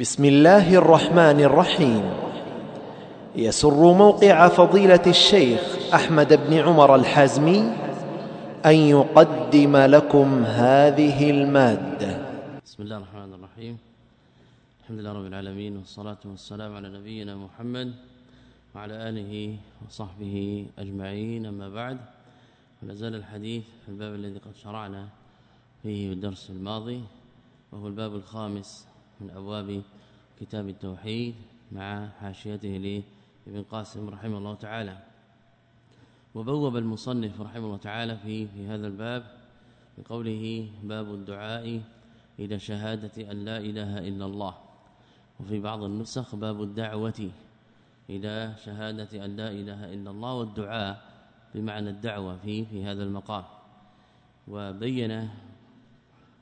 بسم الله الرحمن الرحيم. يسر موقع فضيلة الشيخ أحمد بن عمر الحازمي أن يقدم لكم هذه المادة. بسم الله الرحمن الرحيم. الحمد لله رب العالمين والصلاة والسلام على نبينا محمد وعلى آله وصحبه أجمعين. أما بعد لا زال الحديث في الباب الذي قد شرعنا فيه في الدرس الماضي وهو الباب الخامس من أبواب كتاب التوحيد مع حاشيته لابن قاسم رحمه الله تعالى. وبوب المصنف رحمه الله تعالى في في هذا الباب بقوله باب الدعاء إلى شهادة أن لا إله إلا الله. وفي بعض النسخ باب الدعوة إلى شهادة أن لا إله إلا الله والدعاء بمعنى الدعوة في في هذا المقام. وبين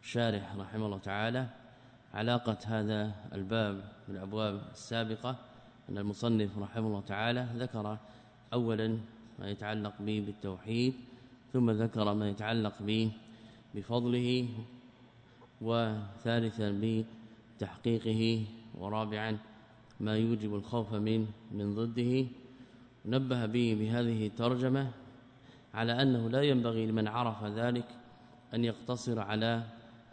شارح رحمه الله تعالى علاقة هذا الباب بالابواب السابقة أن المصنف رحمه الله تعالى ذكر اولا ما يتعلق به بالتوحيد ثم ذكر ما يتعلق به بفضله وثالثا بتحقيقه ورابعا ما يوجب الخوف من من ضده. نبه به بهذه الترجمة على أنه لا ينبغي لمن عرف ذلك أن يقتصر على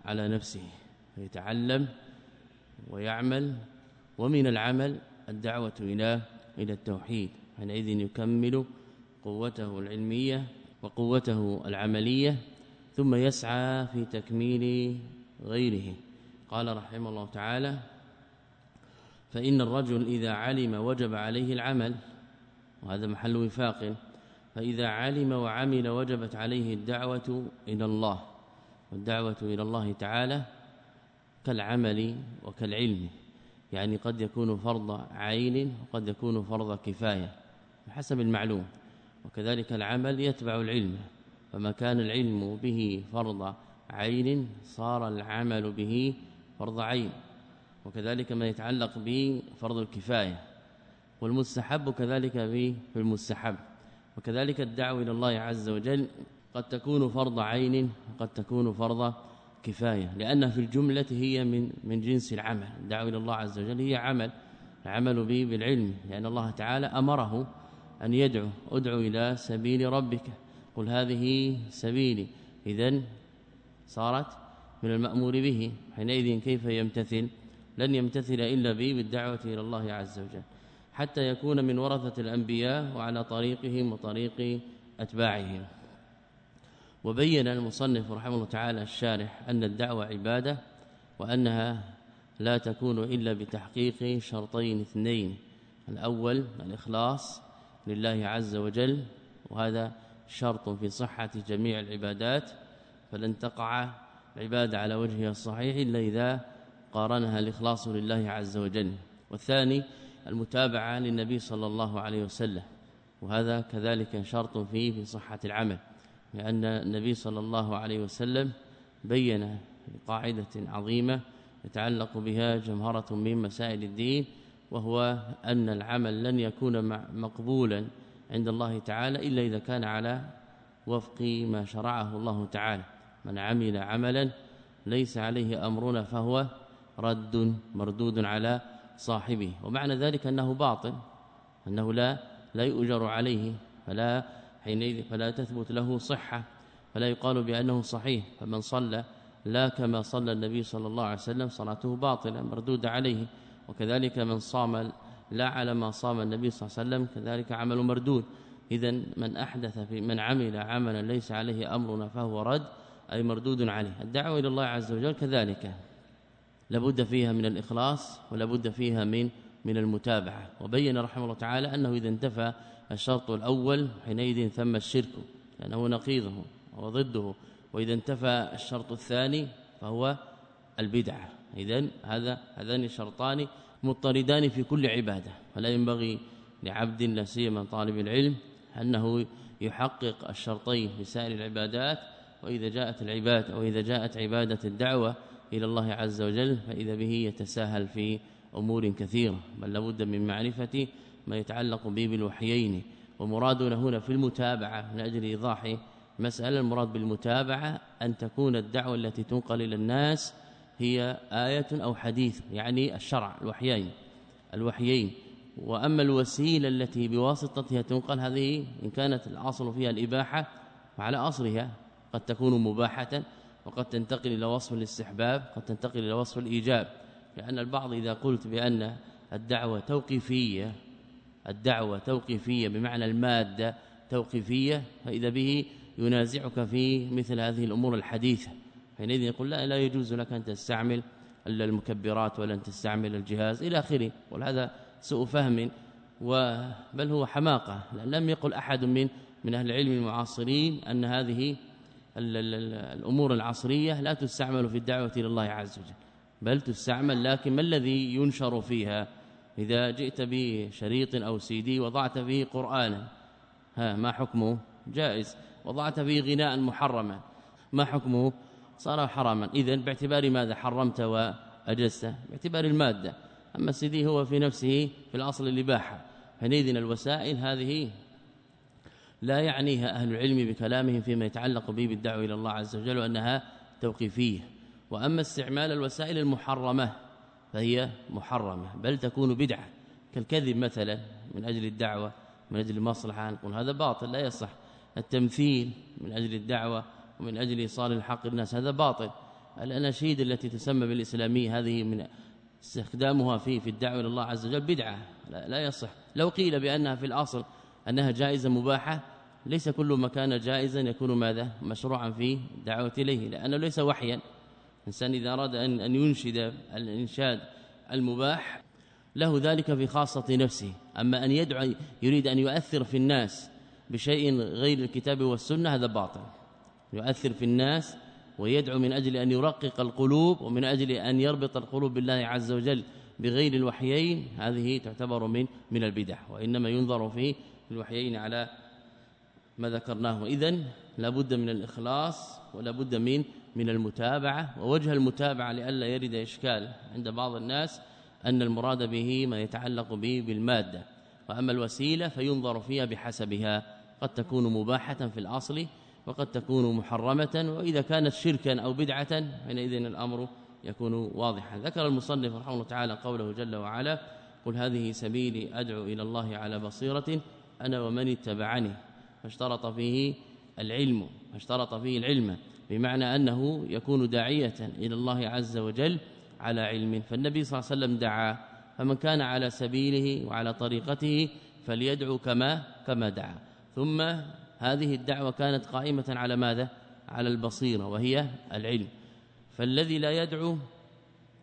على نفسه. فيتعلم ويعمل ومن العمل الدعوة إلى إلى التوحيد. حينئذ يكمل قوته العلمية وقوته العملية ثم يسعى في تكميل غيره. قال رحمه الله تعالى فإن الرجل إذا علم وجب عليه العمل وهذا محل وفاق فإذا علم وعمل وجبت عليه الدعوة إلى الله والدعوة إلى الله تعالى كالعمل وكالعلم يعني قد يكون فرض عين وقد يكون فرض كفاية بحسب المعلوم وكذلك العمل يتبع العلم فما كان العلم به فرض عين صار العمل به فرض عين وكذلك ما يتعلق به فرض الكفاية والمستحب كذلك في المستحب وكذلك الدعوة إلى الله عز وجل قد تكون فرض عين وقد تكون فرض كفاية لأن في الجملة هي من من جنس العمل. الدعوه إلى الله عز وجل هي عمل العمل به بالعلم لأن الله تعالى أمره أن يدعو ادعو إلى سبيل ربك. قل هذه سبيلي. اذا صارت من المأمور به. حينئذ كيف يمتثل؟ لن يمتثل إلا به بالدعوة إلى الله عز وجل. حتى يكون من ورثة الأنبياء وعلى طريقهم وطريق أتباعهم. وبين المصنف رحمه الله تعالى الشارح أن الدعوة عبادة وأنها لا تكون إلا بتحقيق شرطين اثنين. الأول الإخلاص لله عز وجل وهذا شرط في صحة جميع العبادات فلن تقع العباده على وجهها الصحيح إلا إذا قارنها الإخلاص لله عز وجل. والثاني المتابعة للنبي صلى الله عليه وسلم وهذا كذلك شرط فيه في صحة العمل. لأن النبي صلى الله عليه وسلم بين قاعدة عظيمة يتعلق بها جمهرة من مسائل الدين وهو أن العمل لن يكون مقبولا عند الله تعالى إلا إذا كان على وفق ما شرعه الله تعالى. من عمل عملا ليس عليه أمرنا فهو رد مردود على صاحبه. ومعنى ذلك أنه باطل أنه لا لا يؤجر عليه فلا حينئذ فلا تثبت له صحة فلا يقال بأنه صحيح فمن صلى لا كما صلى النبي صلى الله عليه وسلم صلاته باطلة مردودة عليه. وكذلك من صام لا على ما صام النبي صلى الله عليه وسلم كذلك عمل مردود. اذا من أحدث في من عمل عملا ليس عليه أمرنا فهو رد أي مردود عليه. الدعوة إلى الله عز وجل كذلك. لابد فيها من الإخلاص ولابد فيها من من المتابعة. وبين رحمه الله تعالى أنه إذا انتفى الشرط الأول حينئذ ثم الشرك لأنه نقيضه وضده وإذا انتفى الشرط الثاني فهو البدعه اذا هذا هذان الشرطان مضطردان في كل عبادة فلا ينبغي لعبد لا سيما طالب العلم أنه يحقق الشرطين في سائر العبادات وإذا جاءت العباد أو إذا جاءت عبادة الدعوة إلى الله عز وجل فإذا به يتساهل في أمور كثيرة بل لابد من معرفة ما يتعلق به بالوحيين ومرادنا هنا في المتابعة من أجل إيضاح مسألة المراد بالمتابعة أن تكون الدعوة التي تنقل إلى الناس هي آية أو حديث يعني الشرع الوحيين الوحيين. وأما الوسيلة التي بواسطتها تنقل هذه إن كانت الأصل فيها الإباحة فعلى أصلها قد تكون مباحة وقد تنتقل إلى وصف الاستحباب قد تنتقل إلى وصف الإيجاب. لأن البعض إذا قلت بأن الدعوة توقيفية الدعوة توقيفية بمعنى المادة توقيفية فإذا به ينازعك في مثل هذه الأمور الحديثة. حينئذ يقول لا لا يجوز لك أن تستعمل المكبرات ولا أن تستعمل الجهاز إلى آخره. وهذا سوء فهم بل هو حماقة لم يقل أحد من من أهل العلم المعاصرين أن هذه الأمور العصرية لا تستعمل في الدعوة إلى الله عز وجل بل تستعمل لكن ما الذي ينشر فيها؟ إذا جئت بشريط أو سي دي وضعت فيه قرآنا. ها ما حكمه جائز. وضعت فيه غناء محرما. ما حكمه صار حراما. اذا باعتبار ماذا؟ حرمت وأجزت. باعتبار المادة. أما السي دي هو في نفسه في الأصل الإباحة. حينئذ الوسائل هذه لا يعنيها أهل العلم بكلامهم فيما يتعلق به بالدعوة إلى الله عز وجل وأنها توقيفية. وأما استعمال الوسائل المحرمة فهي محرمة بل تكون بدعة. كالكذب مثلا من أجل الدعوة من أجل المصلحه نقول هذا باطل لا يصح. التمثيل من أجل الدعوة ومن أجل إيصال الحق للناس هذا باطل. الأناشيد التي تسمى بالإسلامية هذه من استخدامها في في الدعوة إلى الله عز وجل بدعة. لا, لا يصح. لو قيل بأنها في الأصل أنها جائزة مباحة ليس كل ما كان جائزا يكون ماذا؟ مشروعا في الدعوه إليه لأنه ليس وحيا. الإنسان إذا أراد ان أن ينشد الإنشاد المباح له ذلك في خاصة نفسه. أما أن يدعو يريد أن يؤثر في الناس بشيء غير الكتاب والسنة هذا باطل. يؤثر في الناس ويدعو من أجل أن يرقق القلوب ومن أجل أن يربط القلوب بالله عز وجل بغير الوحيين. هذه تعتبر من من البدع وإنما ينظر في الوحيين على ما ذكرناه. اذا لابد من الإخلاص ولا بد من من المتابعة ووجه المتابعة لئلا يرد إشكال عند بعض الناس أن المراد به ما يتعلق به بالمادة وأما الوسيلة فينظر فيها بحسبها قد تكون مباحة في الأصل وقد تكون محرمة وإذا كانت شركا أو بدعة حينئذ الأمر يكون واضحا. ذكر المصنف رحمه الله تعالى قوله جل وعلا قل هذه سبيلي أدعو إلى الله على بصيرة أنا ومن اتبعني. فاشترط فيه العلم فاشترط فيه العلم. بمعنى أنه يكون داعية إلى الله عز وجل على علم. فالنبي صلى الله عليه وسلم دعا فمن كان على سبيله وعلى طريقته فليدعو كما كما دعا. ثم هذه الدعوة كانت قائمة على ماذا؟ على البصيرة وهي العلم. فالذي لا يدعو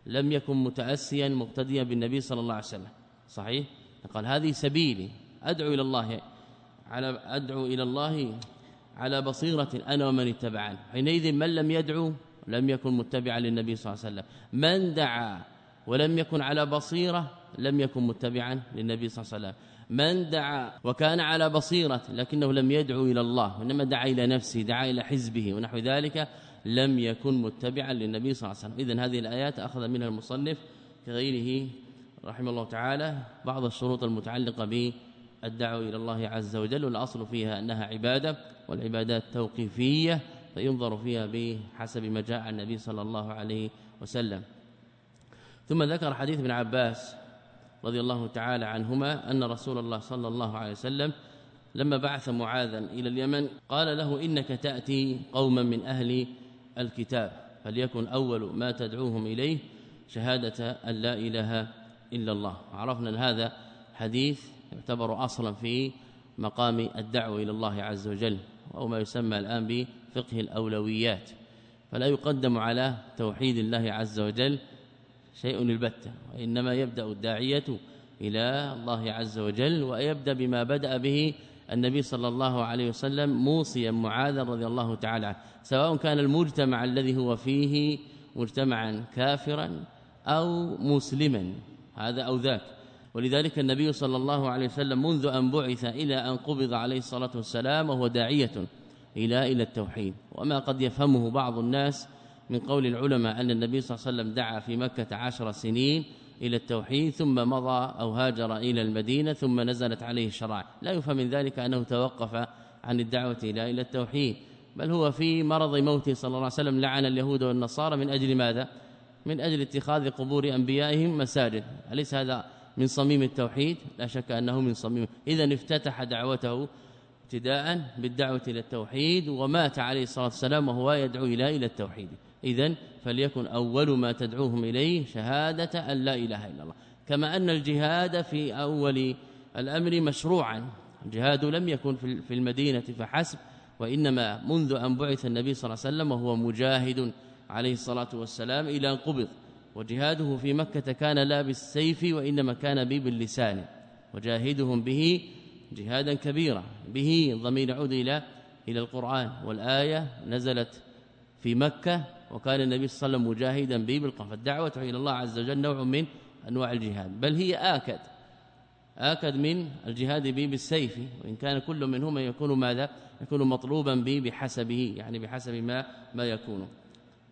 لم يكن متأسيا مقتديا بالنبي صلى الله عليه وسلم. صحيح؟ قال هذه سبيلي أدعو إلى الله على أدعو إلى الله على بصيرة أنا ومن اتبعني حينئذ من لم يدعو لم يكن متبعا للنبي صلى الله عليه وسلم. من دعا ولم يكن على بصيرة لم يكن متبعا للنبي صلى الله عليه وسلم. من دعا وكان على بصيرة لكنه لم يدعو إلى الله وإنما دعا إلى نفسه دعا إلى حزبه ونحو ذلك لم يكن متبعا للنبي صلى الله عليه وسلم. إذن هذه الآيات أخذ منها المصنف كغيره رحمه الله تعالى بعض الشروط المتعلقة بالدعوة إلى الله عز وجل والأصل فيها أنها عبادة والعبادات توقيفية فينظر فيها بحسب ما جاء عن النبي صلى الله عليه وسلم. ثم ذكر حديث ابن عباس رضي الله تعالى عنهما أن رسول الله صلى الله عليه وسلم لما بعث معاذا إلى اليمن قال له إنك تأتي قوما من أهل الكتاب فليكن أول ما تدعوهم إليه شهادة أن لا إله إلا الله. عرفنا هذا حديث يعتبر أصلا في مقام الدعوة إلى الله عز وجل أو ما يسمى الآن بفقه الأولويات. فلا يقدم على توحيد الله عز وجل شيء البتة وإنما يبدأ الداعية إلى الله عز وجل ويبدأ بما بدأ به النبي صلى الله عليه وسلم موصيا معاذا رضي الله تعالى عنه. سواء كان المجتمع الذي هو فيه مجتمعا كافرا أو مسلما هذا أو ذاك. ولذلك النبي صلى الله عليه وسلم منذ أن بعث إلى أن قبض عليه الصلاة والسلام وهو داعية إلى إلى التوحيد. وما قد يفهمه بعض الناس من قول العلماء أن النبي صلى الله عليه وسلم دعا في مكة عشر سنين إلى التوحيد ثم مضى أو هاجر إلى المدينة ثم نزلت عليه الشرائع. لا يفهم من ذلك أنه توقف عن الدعوة إلى إلى التوحيد. بل هو في مرض موته صلى الله عليه وسلم لعن اليهود والنصارى من أجل ماذا؟ من أجل اتخاذ قبور أنبيائهم مساجد. أليس هذا من صميم التوحيد لا شك أنه من صميم. اذا افتتح دعوته ابتداء بالدعوة إلى التوحيد ومات عليه الصلاة والسلام وهو يدعو إلى إلى التوحيد. اذا فليكن أول ما تدعوهم إليه شهادة أن لا إله إلا الله. كما أن الجهاد في أول الأمر مشروعا. الجهاد لم يكن في المدينة فحسب وإنما منذ أن بعث النبي صلى الله عليه وسلم وهو مجاهد عليه الصلاة والسلام إلى أن قبض. وجهاده في مكة كان لا بالسيف وإنما كان به باللسان وجاهدهم به جهادا كبيرا به ضمير يعود إلى إلى القرآن والآية نزلت في مكة وكان النبي صلى الله عليه وسلم مجاهدا به بالقرآن. فالدعوة إلى الله عز وجل نوع من أنواع الجهاد بل هي آكد آكد من الجهاد به بالسيف وإن كان كل منهما يكون ماذا؟ يكون مطلوبا به بحسبه يعني بحسب ما ما يكون.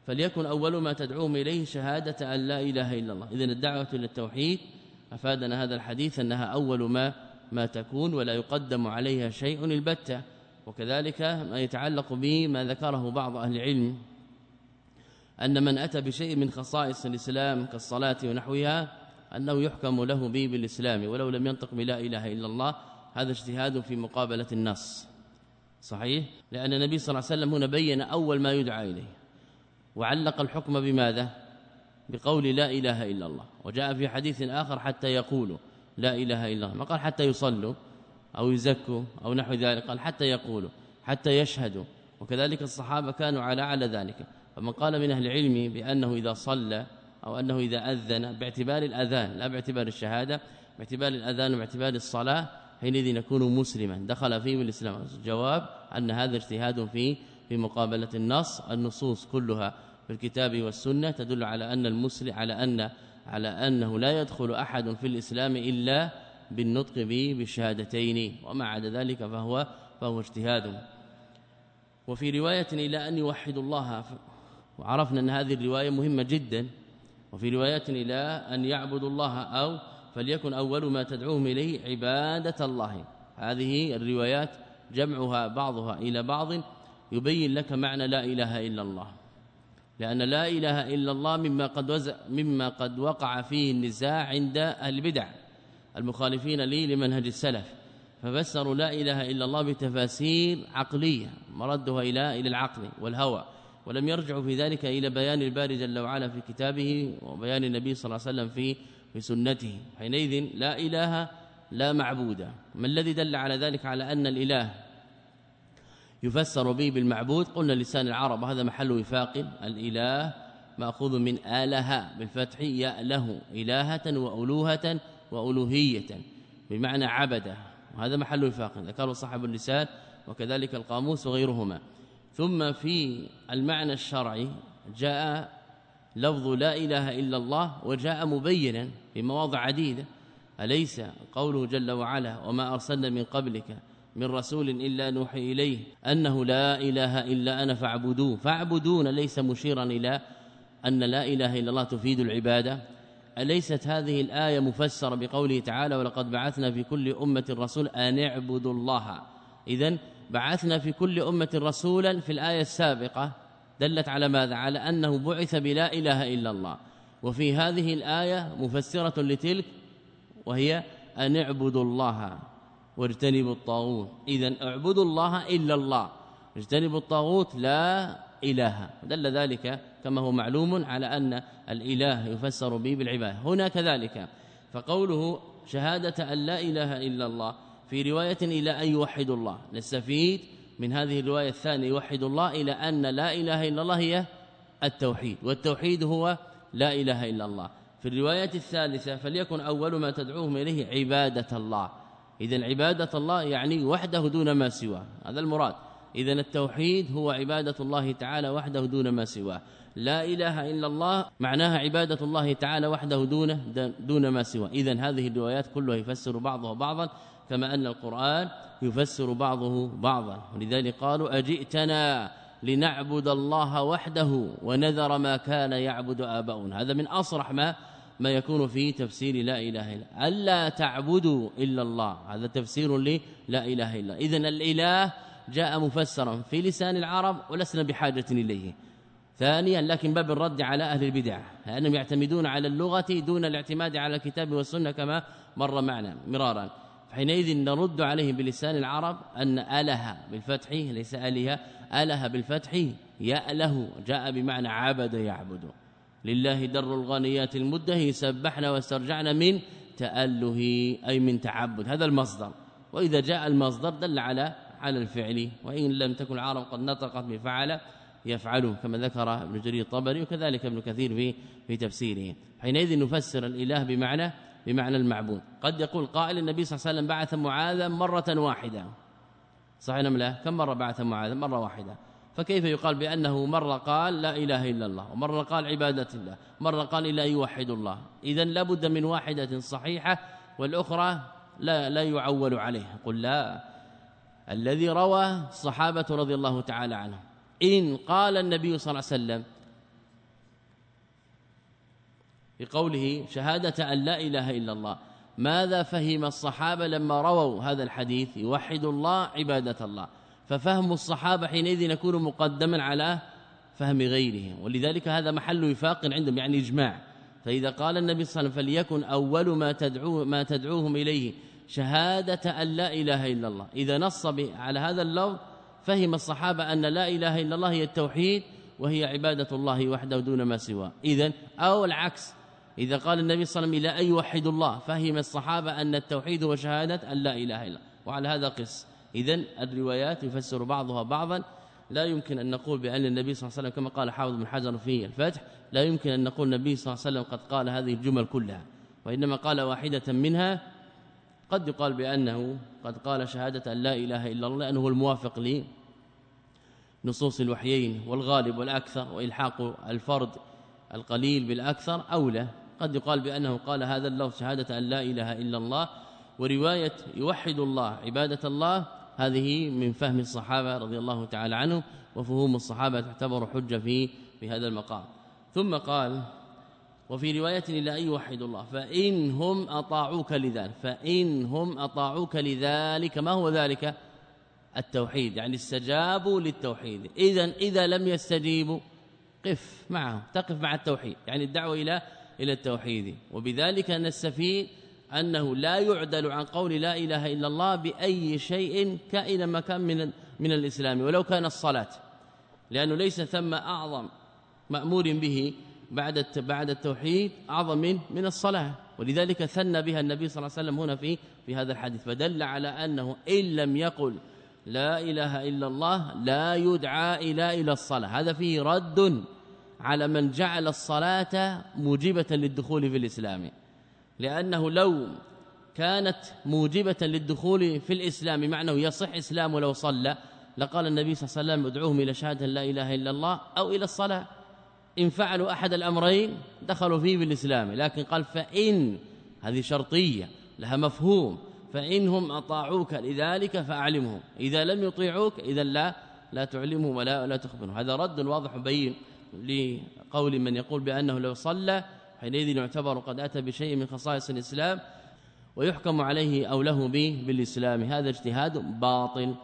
فليكن أول ما تدعوهم إليه شهادة أن لا إله إلا الله. إذن الدعوة للتوحيد أفادنا هذا الحديث أنها أول ما ما تكون ولا يقدم عليها شيء البتة. وكذلك ما يتعلق به ما ذكره بعض أهل العلم أن من أتى بشيء من خصائص الإسلام كالصلاة ونحوها أنه يحكم له به بالإسلام ولو لم ينطق بلا إله إلا الله هذا اجتهاد في مقابلة النص. صحيح؟ لأن النبي صلى الله عليه وسلم هنا بين أول ما يدعى إليه. وعلق الحكم بماذا؟ بقول لا إله إلا الله. وجاء في حديث آخر حتى يقولوا لا إله إلا الله. ما قال حتى يصلوا أو يزكوا أو نحو ذلك. قال حتى يقولوا حتى يشهدوا. وكذلك الصحابة كانوا على على ذلك. فمن قال من أهل العلم بأنه إذا صلى أو أنه إذا أذن باعتبار الأذان لا باعتبار الشهادة باعتبار الأذان وباعتبار الصلاة حينئذ يكون مسلما. دخل فيه الإسلام. الجواب أن هذا اجتهاد في في مقابلة النص النصوص كلها في الكتاب والسنة تدل على أن المسلم على أن على أنه لا يدخل أحد في الإسلام إلا بالنطق به بالشهادتين وما عدا ذلك فهو فهو اجتهاد. وفي رواية إلى أن يوحد الله وعرفنا أن هذه الرواية مهمة جدا. وفي روايات إلى أن يعبدوا الله أو فليكن أول ما تدعوهم إليه عبادة الله. هذه الروايات جمعها بعضها إلى بعض يبين لك معنى لا إله إلا الله. لأن لا إله إلا الله مما قد وزع مما قد وقع فيه النزاع عند البدع المخالفين لي لمنهج السلف. ففسروا لا إله إلا الله بتفاسير عقلية مردها إلى إلى العقل والهوى. ولم يرجعوا في ذلك إلى بيان الباري جل وعلا في كتابه وبيان النبي صلى الله عليه وسلم في في سنته. حينئذ لا إله لا معبود. ما الذي دل على ذلك؟ على أن الإله يفسر به بالمعبود. قلنا لسان العرب هذا محل وفاق. الإله مأخوذ من اله بالفتح ياله إلهة وألوهة وألوهية بمعنى عبدة. وهذا محل وفاق. ذكره صاحب اللسان وكذلك القاموس وغيرهما. ثم في المعنى الشرعي جاء لفظ لا إله إلا الله وجاء مبينا في مواضع عديدة. أليس قوله جل وعلا وما أرسلنا من قبلك من رسول إلا نوحي إليه أنه لا إله إلا أنا فاعبدوه. فاعبدون ليس مشيرا إلى أن لا إله إلا الله تفيد العبادة. أليست هذه الآية مفسرة بقوله تعالى ولقد بعثنا في كل أمة رسول أن اعبدوا الله. اذا بعثنا في كل أمة رسولا في الآية السابقة دلت على ماذا؟ على أنه بعث بلا إله إلا الله. وفي هذه الآية مفسرة لتلك وهي أن اعبدوا الله. واجتنبوا الطاغوت. إذا اعبدوا الله إلا الله. اجتنبوا الطاغوت لا إله. دل ذلك كما هو معلوم على أن الإله يفسر به بالعبادة. هنا كذلك. فقوله شهادة أن لا إله إلا الله في رواية إلى أن يوحدوا الله. نستفيد من هذه الرواية الثانية. يوحد الله إلى أن لا إله إلا الله هي التوحيد. والتوحيد هو لا إله إلا الله. في الرواية الثالثة فليكن أول ما تدعوهم إليه عبادة الله. اذا عبادة الله يعني وحده دون ما سواه. هذا المراد. اذا التوحيد هو عبادة الله تعالى وحده دون ما سواه. لا إله إلا الله معناها عبادة الله تعالى وحده دون دون ما سواه. اذا هذه الروايات كلها يفسر بعضها بعضا كما أن القرآن يفسر بعضه بعضا. ولذلك قالوا أجئتنا لنعبد الله وحده ونذر ما كان يعبد آباؤنا. هذا من أصرح ما ما يكون في تفسير لا إله إلا ألا تعبدوا إلا الله. هذا تفسير لا إله إلا اذا الإله جاء مفسرا في لسان العرب ولسنا بحاجة إليه. ثانيا لكن باب الرد على أهل البدع. لأنهم يعتمدون على اللغة دون الاعتماد على الكتاب والسنة كما مر معنا مرارا. حينئذ نرد عليهم بلسان العرب أن اله بالفتح ليس الها اله بالفتح يأله. جاء بمعنى عبد يعبد. لله در الغنيات المده سبحنا واسترجعنا من تأله أي من تعبد. هذا المصدر. وإذا جاء المصدر دل على على الفعل. وإن لم تكن العرب قد نطقت بفعل يفعله كما ذكر ابن جرير الطبري وكذلك ابن كثير في في تفسيره. حينئذ نفسر الإله بمعنى بمعنى المعبود. قد يقول قائل النبي صلى الله عليه وسلم بعث معاذا مرة واحدة. صحيح ام لا؟ كم مرة بعث معاذا مرة واحدة؟ فكيف يقال بأنه مره قال لا إله إلا الله ومره قال عبادة الله مره قال إلا يوحد الله. اذا لابد من واحدة صحيحة والأخرى لا لا يعول عليه قل لا. الذي روى الصحابة رضي الله تعالى عنهم. إن قال النبي صلى الله عليه وسلم بقوله شهادة أن لا إله إلا الله ماذا فهم الصحابة لما رووا هذا الحديث؟ يوحد الله عبادة الله. ففهم الصحابة حينئذ يكون مقدما على فهم غيرهم ولذلك هذا محل وفاق عندهم يعني إجماع. فإذا قال النبي صلى الله عليه وسلم فليكن أول ما تدعو ما تدعوهم إليه شهادة أن لا إله إلا الله. إذا نص على هذا اللفظ فهم الصحابة أن لا إله إلا الله هي التوحيد وهي عبادة الله وحده دون ما سواه. اذا أو العكس إذا قال النبي صلى الله عليه وسلم لا يوحد الله فهم الصحابة أن التوحيد هو شهادة أن لا إله إلا الله. وعلى هذا قس. اذا الروايات يفسر بعضها بعضا. لا يمكن أن نقول بأن النبي صلى الله عليه وسلم كما قال حافظ بن حجر في الفتح لا يمكن أن نقول النبي صلى الله عليه وسلم قد قال هذه الجمل كلها وإنما قال واحدة منها قد يقال بأنه قد قال شهادة أن لا إله إلا الله لأنه الموافق لي نصوص الوحيين والغالب والأكثر وإلحاق الفرد القليل بالأكثر أولى قد يقال بأنه قال هذا اللفظ شهادة أن لا إله إلا الله ورواية يوحد الله عبادة الله هذه من فهم الصحابة رضي الله تعالى عنهم وفهوم الصحابة تعتبر حجة في في هذا المقام. ثم قال وفي رواية لا يوحد الله فإن هم أطاعوك لذلك فإن هم أطاعوك لذلك ما هو ذلك؟ التوحيد يعني استجابوا للتوحيد. اذا إذا لم يستجيبوا قف معهم تقف مع التوحيد يعني الدعوة إلى إلى التوحيد. وبذلك نستفيد أنه لا يعدل عن قول لا إله إلا الله بأي شيء كائنا ما كان من من الإسلام ولو كان الصلاة لأنه ليس ثم أعظم مأمور به بعد بعد التوحيد أعظم من من الصلاة. ولذلك ثنى بها النبي صلى الله عليه وسلم هنا في في هذا الحديث فدل على أنه إن لم يقل لا إله إلا الله لا يدعى إلى إلى الصلاة. هذا فيه رد على من جعل الصلاة موجبة للدخول في الإسلام. لأنه لو كانت موجبة للدخول في الإسلام معناه يصح اسلامه لو صلى لقال النبي صلى الله عليه وسلم ادعوهم إلى شهادة لا إله إلا الله أو إلى الصلاة. إن فعلوا أحد الأمرين دخلوا فيه بالإسلام. لكن قال فإن هذه شرطية لها مفهوم. فانهم أطاعوك لذلك فأعلمهم. إذا لم يطيعوك إذا لا لا تعلمهم ولا لا تخبرهم. هذا رد واضح بين لقول من يقول بأنه لو صلى حينئذ يعتبر قد أتى بشيء من خصائص الإسلام ويحكم عليه أو له به بالإسلام. هذا اجتهاد باطل.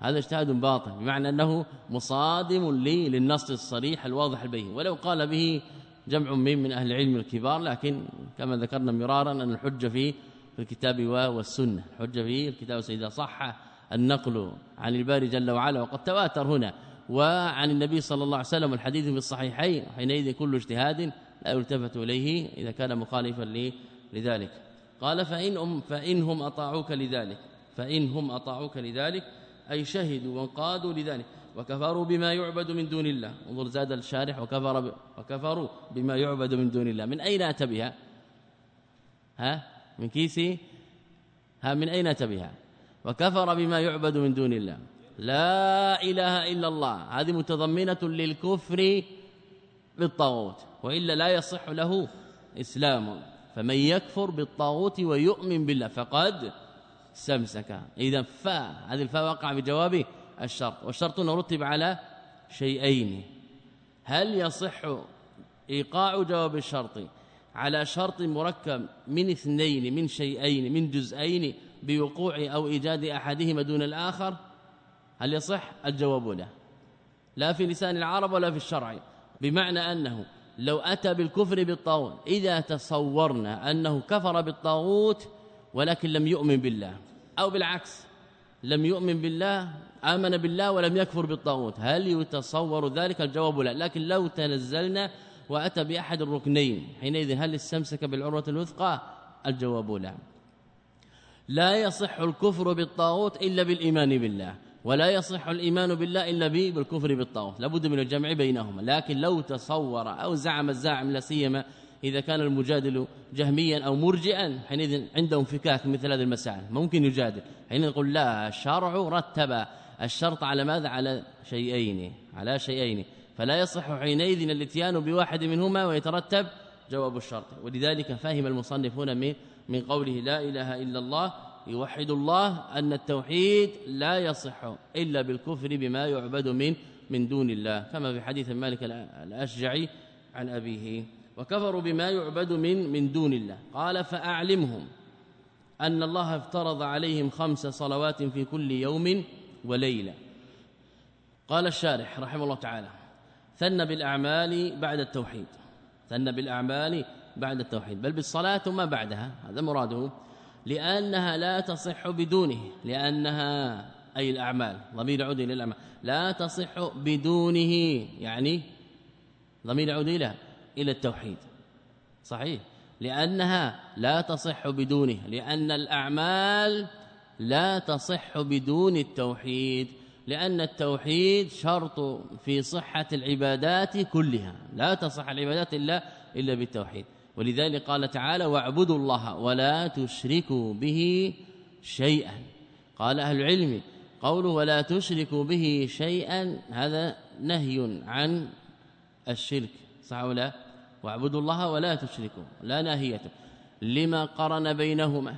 هذا اجتهاد باطل بمعنى أنه مصادم لي للنص الصريح الواضح البين. ولو قال به جمع من من أهل العلم الكبار لكن كما ذكرنا مرارا أن الحجة في الكتاب والسنة. الحجة في الكتاب اذا صح النقل عن الباري جل وعلا. وقد تواتر هنا. وعن النبي صلى الله عليه وسلم الحديث في الصحيحين حينئذ كل اجتهاد لا يلتفت إليه إذا كان مخالفا لذلك. قال فإن فانهم أطاعوك لذلك. فانهم أطاعوك لذلك أي شهدوا وانقادوا لذلك. وكفروا بما يعبد من دون الله. انظر زاد الشارح وكفر ب... وكفروا بما يعبد من دون الله. من أين أتى بها؟ ها؟ من كيسي؟ ها من أين أتى بها؟ وكفر بما يعبد من دون الله. لا إله إلا الله. هذه متضمنة للكفر بالطاغوت. وإلا لا يصح له إسلام. فمن يكفر بالطاغوت ويؤمن بالله فقد استمسك. إذا فاء هذه الفاء وقع بجواب الشرط. والشرط نرتب على شيئين. هل يصح إيقاع جواب الشرط على شرط مركب من اثنين من شيئين من جزئين بوقوع أو إيجاد أحدهما دون الآخر؟ هل يصح؟ الجواب لا. لا في لسان العرب ولا في الشرع. بمعنى أنه لو أتى بالكفر بالطاغوت. إذا تصورنا أنه كفر بالطاغوت ولكن لم يؤمن بالله أو بالعكس لم يؤمن بالله آمن بالله ولم يكفر بالطاغوت. هل يتصور ذلك؟ الجواب لا. لكن لو تنزلنا وأتى بأحد الركنين حينئذ هل استمسك بالعروة الوثقى؟ الجواب لا. لا يصح الكفر بالطاغوت إلا بالإيمان بالله. ولا يصح الإيمان بالله إلا بالكفر بالطاغوت. لابد من الجمع بينهما. لكن لو تصور أو زعم الزاعم لا سيما إذا كان المجادل جهميا أو مرجئا حينئذ عنده انفكاك مثل هذه المسائل. ممكن يجادل. حين نقول لا الشرع رتب الشرط على ماذا؟ على شيئين على شيئين. فلا يصح حينئذ الاتيان بواحد منهما ويترتب جواب الشرط. ولذلك فهم المصنفون من من قوله لا إله إلا الله يوحد الله أن التوحيد لا يصح إلا بالكفر بما يعبد من من دون الله كما في حديث مالك الأشجعي عن أبيه. وكفروا بما يعبد من من دون الله. قال فأعلمهم أن الله افترض عليهم خمس صلوات في كل يوم وليلة. قال الشارح رحمه الله تعالى ثن بالأعمال بعد التوحيد. ثن بالأعمال بعد التوحيد. بل بالصلاة وما بعدها هذا مراده. لأنها لا تصح بدونه لأنها أي الأعمال ضمير يعود إلى الأعمال لا تصح بدونه يعني ضمير يعود إلى إلى التوحيد. صحيح؟ لأنها لا تصح بدونه لأن الأعمال لا تصح بدون التوحيد لأن التوحيد شرط في صحة العبادات كلها لا تصح العبادات إلا إلا بالتوحيد. ولذلك قال تعالى واعبدوا الله ولا تشركوا به شيئا. قال أهل العلم قوله ولا تشركوا به شيئا هذا نهي عن الشرك. صح ولا واعبدوا الله ولا تشركوا لا ناهية. لما قرن بينهما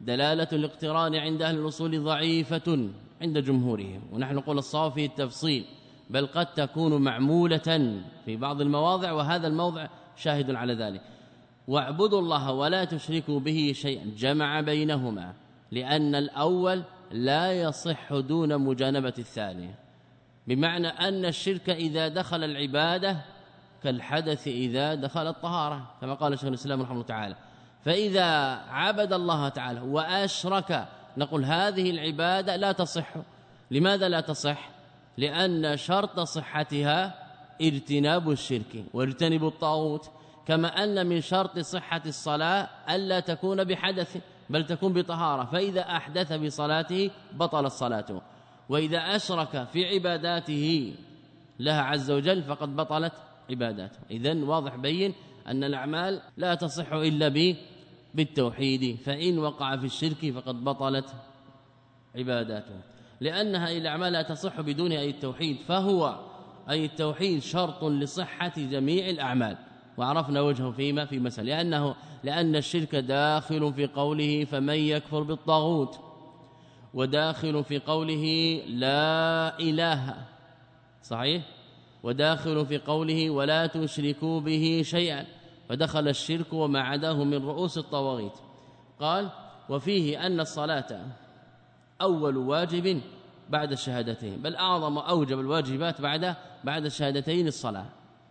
دلالة الاقتران عند أهل الأصول ضعيفة عند جمهورهم. ونحن نقول الصواب في التفصيل. بل قد تكون معمولة في بعض المواضع وهذا الموضع شاهد على ذلك. واعبدوا الله ولا تشركوا به شيئا. جمع بينهما لأن الأول لا يصح دون مجانبة الثاني بمعنى أن الشرك إذا دخل العبادة كالحدث إذا دخل الطهارة كما قال شيخ الإسلام رحمه الله تعالى. فإذا عبد الله تعالى وأشرك نقول هذه العبادة لا تصح. لماذا لا تصح؟ لأن شرط صحتها اجتناب الشرك واجتنب الطاغوت. كما أن من شرط صحة الصلاة ألا تكون بحدث بل تكون بطهارة فإذا أحدث بصلاته بطل صلاته وإذا أشرك في عباداته لها عز وجل فقد بطلت عباداته. إذن واضح بين أن الأعمال لا تصح إلا به بالتوحيد فإن وقع في الشرك فقد بطلت عباداته. لأنها الأعمال لا تصح بدون أي التوحيد فهو أي التوحيد شرط لصحة جميع الأعمال. وعرفنا وجهه فيما في مسألة لأنه لأن الشرك داخل في قوله فمن يكفر بالطاغوت وداخل في قوله لا إله صحيح؟ وداخل في قوله ولا تشركوا به شيئا فدخل الشرك وما عداه من رؤوس الطواغيت. قال وفيه أن الصلاة أول واجب بعد الشهادتين بل أعظم أوجب الواجبات بعد بعد الشهادتين الصلاة.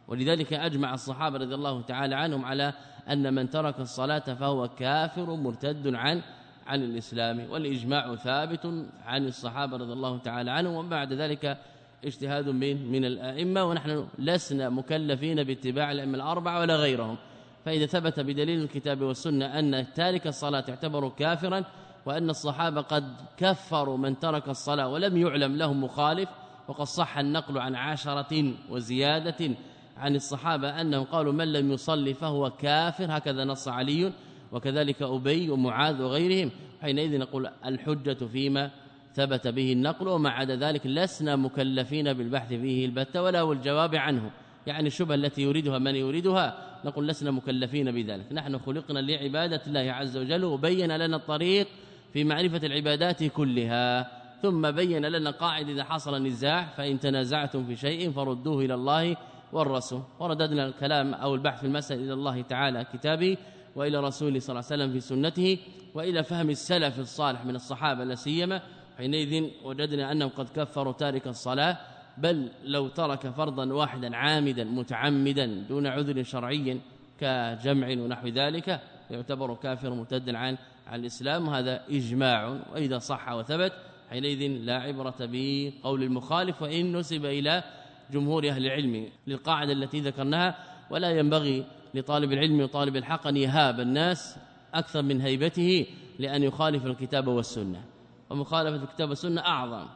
ولذلك أجمع الصحابة رضي الله تعالى عنهم على أن من ترك الصلاة فهو كافر مرتد عن عن الإسلام والإجماع ثابت عن الصحابة رضي الله تعالى عنهم وبعد ذلك اجتهاد من من الأئمة ونحن لسنا مكلفين باتباع الأئمة الأربعة ولا غيرهم. فإذا ثبت بدليل الكتاب والسنة أن تارك الصلاة يعتبر كافرا وأن الصحابة قد كفروا من ترك الصلاة ولم يعلم لهم مخالف وقد صح النقل عن عشرة وزيادة عن الصحابة أنهم قالوا من لم يصلي فهو كافر هكذا نص علي وكذلك أبي ومعاذ وغيرهم. حينئذ نقول الحجة فيما ثبت به النقل وما عدا ذلك لسنا مكلفين بالبحث فيه البتة ولا والجواب عنه يعني الشبهة التي يريدها من يريدها نقول لسنا مكلفين بذلك. نحن خلقنا لعبادة الله عز وجل وبين لنا الطريق في معرفة العبادات كلها. ثم بين لنا قاعدة إذا حصل نزاع فإن تنازعتم في شيء فردوه إلى الله والرسول. ورددنا الكلام أو البحث في المسألة إلى الله تعالى كتابه وإلى رسوله صلى الله عليه وسلم في سنته وإلى فهم السلف الصالح من الصحابة لا سيما حينئذ وجدنا أنهم قد كفروا تارك الصلاة بل لو ترك فرضا واحدا عامدا متعمدا دون عذر شرعي كجمع ونحو ذلك يعتبر كافر مرتدا عن عن الإسلام. وهذا إجماع وإذا صح وثبت حينئذ لا عبرة بقول المخالف وإن نسب إلى جمهور أهل العلم للقاعدة التي ذكرناها ولا ينبغي لطالب العلم وطالب الحق أن يهاب الناس أكثر من هيبته لأن يخالف الكتاب والسنة. ومخالفة الكتاب والسنة أعظم.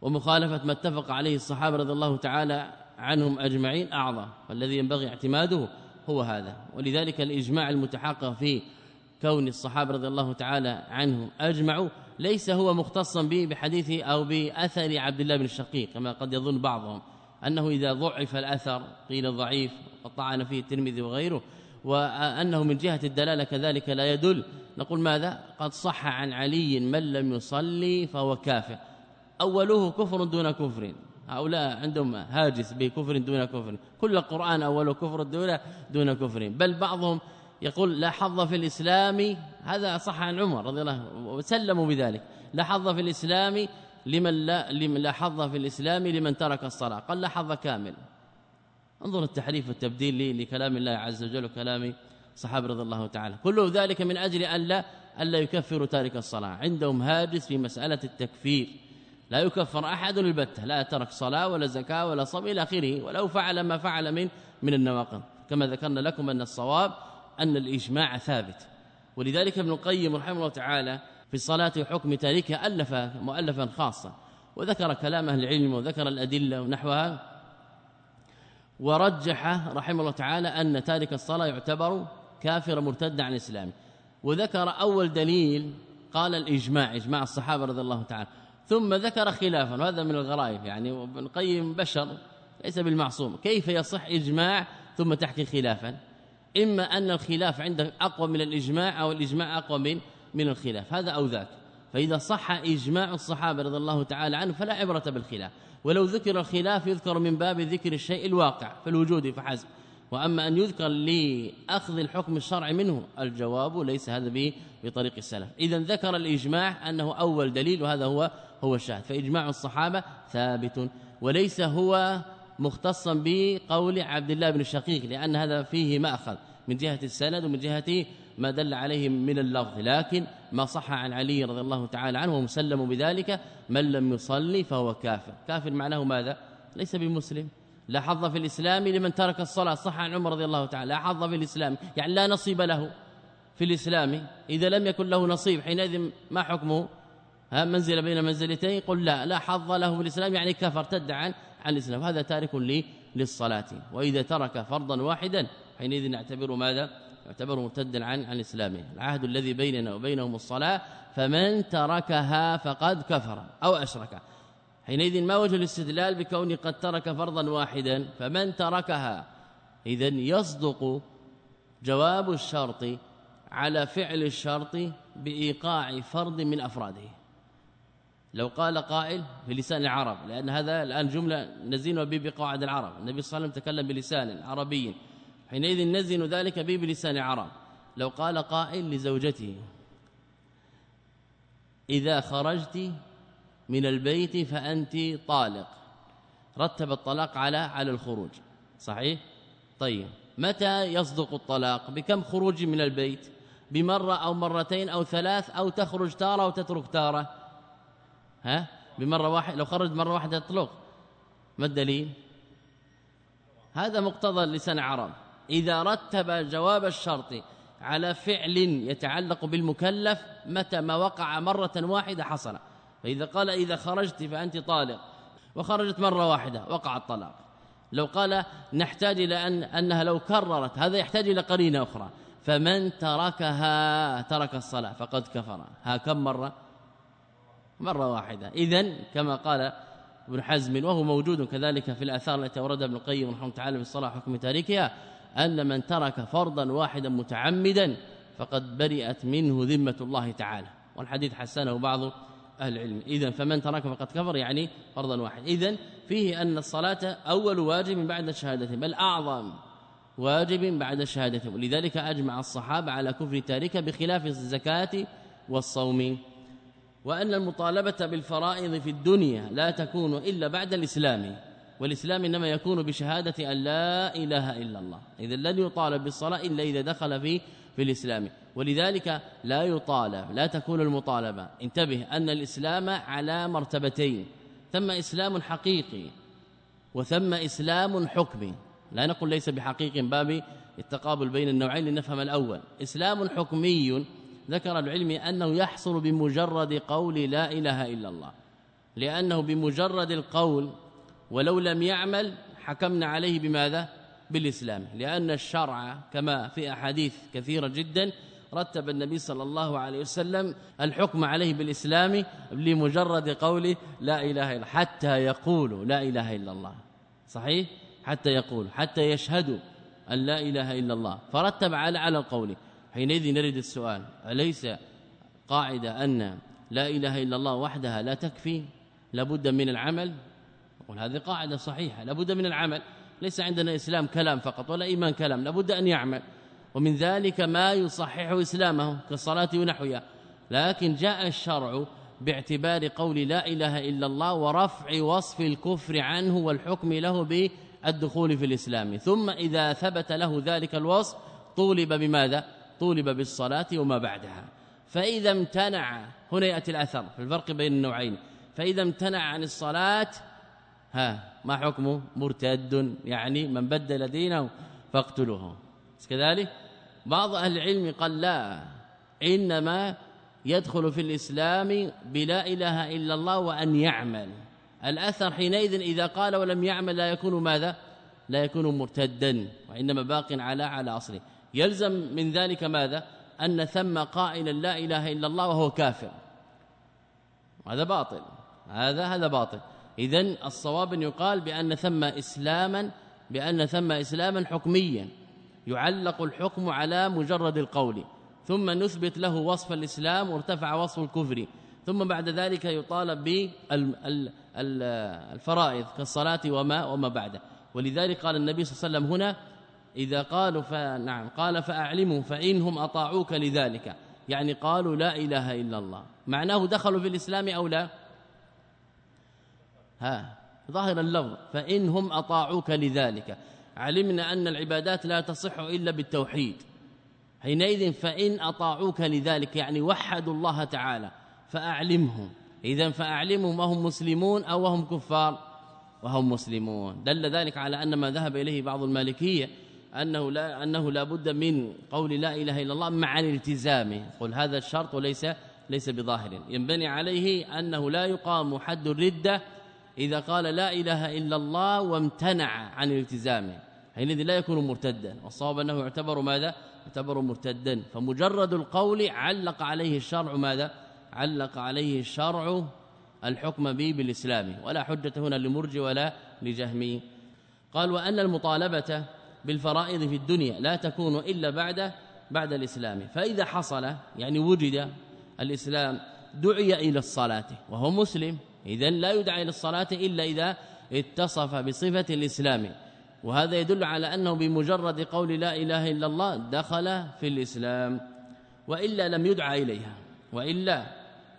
ومخالفة ما اتفق عليه الصحابة رضي الله تعالى عنهم أجمعين أعظم. والذي ينبغي اعتماده هو هذا. ولذلك الإجماع المتحقق في كون الصحابة رضي الله تعالى عنهم أجمعوا ليس هو مختصا به بحديث أو بأثر عبد الله بن الشقيق كما قد يظن بعضهم أنه إذا ضعف الأثر قيل ضعيف وطعن فيه الترمذي وغيره وأنه من جهة الدلالة كذلك لا يدل. نقول ماذا؟ قد صح عن علي من لم يصلي فهو كافر. أوله كفر دون كفر. هؤلاء عندهم هاجس بكفر دون كفر. كل القرآن أوله كفر دون دون كفر. بل بعضهم يقول لا حظ في الإسلام هذا صح عن عمر رضي الله وسلموا بذلك. لا حظ في الإسلام لمن لا لمن لا حظ في الإسلام لمن ترك الصلاة. قال لا حظ كامل. انظر التحريف والتبديل لكلام الله عز وجل وكلام صحابه رضي الله تعالى. كل ذلك من أجل أن لا الا يكفر تارك الصلاة. عندهم هاجس في مسألة التكفير. لا يكفر أحد البتة. لا ترك صلاة ولا زكاة ولا صوم إلى آخره ولو فعل ما فعل من من النواقض. كما ذكرنا لكم أن الصواب أن الإجماع ثابت. ولذلك ابن القيم رحمه الله تعالى في الصلاة وحكم تاركها ألف مؤلفا خاصا وذكر كلام أهل العلم وذكر الأدلة ونحوها ورجح رحمه الله تعالى أن تارك الصلاة يعتبر كافر مرتد عن الإسلام. وذكر أول دليل قال الإجماع إجماع الصحابة رضي الله تعالى ثم ذكر خلافا وهذا من الغرائب. يعني ابن القيم بشر ليس بالمعصوم كيف يصح إجماع ثم تحكي خلافا؟ إما أن الخلاف عندك أقوى من الإجماع أو الإجماع أقوى من من الخلاف. هذا أو ذاك. فإذا صح إجماع الصحابة رضي الله تعالى عنهم فلا عبرة بالخلاف. ولو ذكر الخلاف يذكر من باب ذكر الشيء الواقع في الوجود فحسب وأما أن يذكر لأخذ الحكم الشرعي منه الجواب ليس هذا به بطريق السلف. اذا ذكر الإجماع أنه أول دليل وهذا هو هو الشاهد. فإجماع الصحابة ثابت وليس هو مختصا بقول عبد الله بن الشقيق لأن هذا فيه مأخذ. من جهة السند ومن جهة ما دل عليه من اللفظ. لكن ما صح عن علي رضي الله تعالى عنه ومسلم بذلك من لم يصلي فهو كافر. كافر معناه ماذا؟ ليس بمسلم. لا حظ في الإسلام لمن ترك الصلاة. صح عن عمر رضي الله تعالى. لا حظ في الإسلام. يعني لا نصيب له في الإسلام. إذا لم يكن له نصيب حينئذ ما حكمه؟ ها منزله بين منزلتين؟ قل لا. لا حظ له في الإسلام. يعني كفر تد عن الإسلام. هذا تارك للصلاة. وإذا ترك فرضا واحدا حينئذ نعتبر ماذا؟ يعتبر مرتدا عن عن الاسلام العهد الذي بيننا وبينهم الصلاة فمن تركها فقد كفر أو أشرك. حينئذ ما وجه الاستدلال بكون قد ترك فرضا واحدا؟ فمن تركها. اذا يصدق جواب الشرط على فعل الشرط بإيقاع فرض من أفراده. لو قال قائل بلسان العرب لأن هذا الآن جملة نزين به بقواعد العرب. النبي صلى الله عليه وسلم تكلم بلسان عربي. حينئذ نزن ذلك به بلسان العرب لو قال قائل لزوجته إذا خرجت من البيت فأنت طالق. رتب الطلاق على على الخروج. صحيح؟ طيب. متى يصدق الطلاق؟ بكم خروج من البيت؟ بمرة أو مرتين أو ثلاث؟ أو تخرج تارة وتترك تارة؟ ها؟ بمرة واحدة لو خرج مرة واحدة يطلق ما الدليل؟ هذا مقتضى لسان عرب إذا رتب جواب الشرط على فعل يتعلق بالمكلف متى ما وقع مرة واحدة حصل. فإذا قال إذا خرجت فأنت طالق وخرجت مرة واحدة وقع الطلاق. لو قال نحتاج إلى أن أنها لو كررت هذا يحتاج إلى قرينة أخرى. فمن تركها ترك الصلاة فقد كفر. ها كم مرة؟ مرة واحدة. اذا كما قال ابن حزم وهو موجود كذلك في الآثار التي أوردها ابن القيم رحمه الله تعالى في الصلاة حكم تاركها أن من ترك فرضا واحدا متعمدا فقد برئت منه ذمة الله تعالى. والحديث حسنه بعض أهل العلم. اذا فمن ترك فقد كفر يعني فرضا واحد. اذا فيه أن الصلاة أول واجب بعد الشهادة بل أعظم واجب بعد الشهادة. ولذلك أجمع الصحابة على كفر تاركه بخلاف الزكاة والصوم. وأن المطالبة بالفرائض في الدنيا لا تكون إلا بعد الإسلام. والإسلام إنما يكون بشهادة أن لا إله إلا الله. إذا لن يطالب بالصلاة إلا إذا دخل في في الإسلام. ولذلك لا يطالب لا تكون المطالبة. انتبه أن الإسلام على مرتبتين. ثم إسلام حقيقي وثم إسلام حكمي. لا نقول ليس بحقيق باب التقابل بين النوعين لنفهم الأول. إسلام حكمي ذكر العلم أنه يحصل بمجرد قول لا إله إلا الله. لأنه بمجرد القول ولو لم يعمل حكمنا عليه بماذا؟ بالإسلام. لأن الشرع كما في أحاديث كثيرة جدا رتب النبي صلى الله عليه وسلم الحكم عليه بالإسلام لمجرد قول لا إله إلا حتى يقولوا لا إله إلا الله. صحيح؟ حتى يقول حتى يشهدوا أن لا إله إلا الله. فرتب على على القول. حينئذ نرد السؤال أليس قاعدة أن لا إله إلا الله وحدها لا تكفي؟ لابد من العمل؟ نقول هذه قاعدة صحيحة لابد من العمل. ليس عندنا إسلام كلام فقط ولا إيمان كلام لابد أن يعمل. ومن ذلك ما يصحح إسلامه كالصلاة ونحوها. لكن جاء الشرع باعتبار قول لا إله إلا الله ورفع وصف الكفر عنه والحكم له بالدخول في الإسلام. ثم إذا ثبت له ذلك الوصف طولب بماذا؟ طولب بالصلاة وما بعدها. فإذا امتنع هنا يأتي الأثر في الفرق بين النوعين. فإذا امتنع عن الصلاة ها ما حكمه؟ مرتد يعني من بدل دينه فاقتلوه. كذلك بعض أهل العلم قال لا إنما يدخل في الإسلام بلا إله إلا الله وأن يعمل. الأثر حينئذ إذا قال ولم يعمل لا يكون ماذا؟ لا يكون مرتدا وإنما باق على على أصله. يلزم من ذلك ماذا؟ أن ثم قائلا لا إله إلا الله وهو كافر. هذا باطل. هذا هذا باطل. اذا الصواب أن يقال بأن ثم إسلاما بأن ثم إسلاما حكميا يعلق الحكم على مجرد القول ثم نثبت له وصف الإسلام وارتفع وصف الكفر ثم بعد ذلك يطالب بالفرائض كالصلاة وما وما بعده. ولذلك قال النبي صلى الله عليه وسلم هنا إذا قالوا فنعم قال فأعلموا فإنهم أطاعوك لذلك يعني قالوا لا إله إلا الله. معناه دخلوا في الإسلام أو لا؟ ها ظاهر اللفظ فإنهم أطاعوك لذلك. علمنا أن العبادات لا تصح إلا بالتوحيد. حينئذ فإن أطاعوك لذلك يعني وحدوا الله تعالى فأعلمهم. إذا فأعلمهم وهم مسلمون أو وهم كفار وهم مسلمون. دل ذلك على أن ما ذهب إليه بعض المالكية أنه لا أنه لا بد من قول لا إله إلا الله مع الالتزام. قل هذا الشرط وليس ليس بظاهر. ينبني عليه أنه لا يقام حد الردة إذا قال لا إله إلا الله وامتنع عن الالتزامه حينئذ لا يكون مرتدا. والصواب أنه يعتبر ماذا؟ يعتبر مرتدا. فمجرد القول علق عليه الشرع ماذا؟ علق عليه الشرع الحكم به بالإسلام. ولا حجة هنا لمرج ولا لجهمي قال وأن المطالبة بالفرائض في الدنيا لا تكون إلا بعد بعد الإسلام. فإذا حصل يعني وجد الإسلام دعي إلى الصلاة وهو مسلم اذا لا يدعى إلى الصلاة إلا إذا اتصف بصفة الإسلام. وهذا يدل على أنه بمجرد قول لا إله إلا الله دخل في الإسلام وإلا لم يدعى إليها. وإلا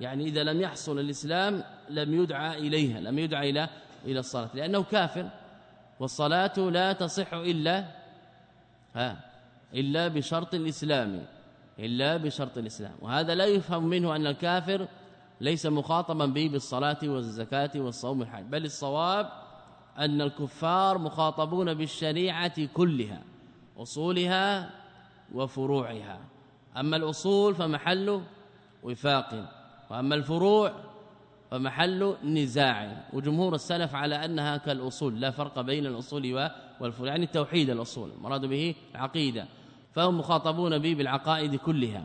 يعني إذا لم يحصل الإسلام لم يدعى إليها لم يدعى إلى إلى الصلاة لأنه كافر. والصلاة لا تصح إلا ها إلا بشرط الإسلام إلا بشرط الإسلام. وهذا لا يفهم منه أن الكافر ليس مخاطبا به بالصلاة والزكاة والصوم والحج بل الصواب أن الكفار مخاطبون بالشريعة كلها أصولها وفروعها. أما الأصول فمحل وفاق وأما الفروع فمحل نزاع. وجمهور السلف على أنها كالأصول لا فرق بين الأصول والفروع يعني التوحيد الأصول مراد به العقيدة. فهم مخاطبون به بالعقائد كلها.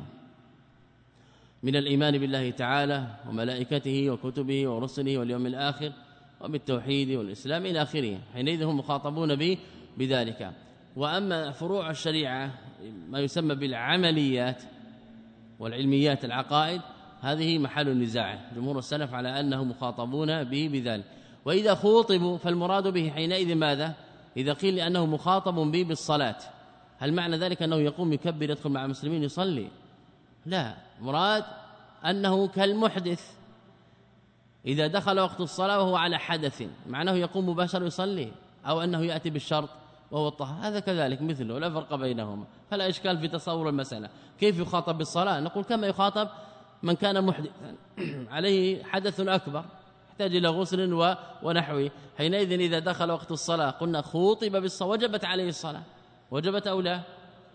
من الإيمان بالله تعالى وملائكته وكتبه ورسله واليوم الآخر وبالتوحيد والإسلام إلى آخره. حينئذ هم مخاطبون به بذلك. وأما فروع الشريعة ما يسمى بالعمليات والعلميات العقائد هذه محل النزاع جمهور السلف على أنهم مخاطبون به بذلك. وإذا خوطبوا فالمراد به حينئذ ماذا؟ إذا قيل لأنه مخاطب به بالصلاة. هل معنى ذلك أنه يقوم يكبر يدخل مع المسلمين يصلي؟ لا. مراد أنه كالمحدث. إذا دخل وقت الصلاة وهو على حدث معناه يقوم مباشرة يصلي أو أنه يأتي بالشرط وهو الطهر هذا كذلك مثله لا فرق بينهما. فلا إشكال في تصور المسألة. كيف يخاطب بالصلاة؟ نقول كما يخاطب من كان محدثا. عليه حدث أكبر يحتاج إلى غسل ونحوه. حينئذ إذا دخل وقت الصلاة قلنا خوطب بالصلاة وجبت عليه الصلاة. وجبت أو لا؟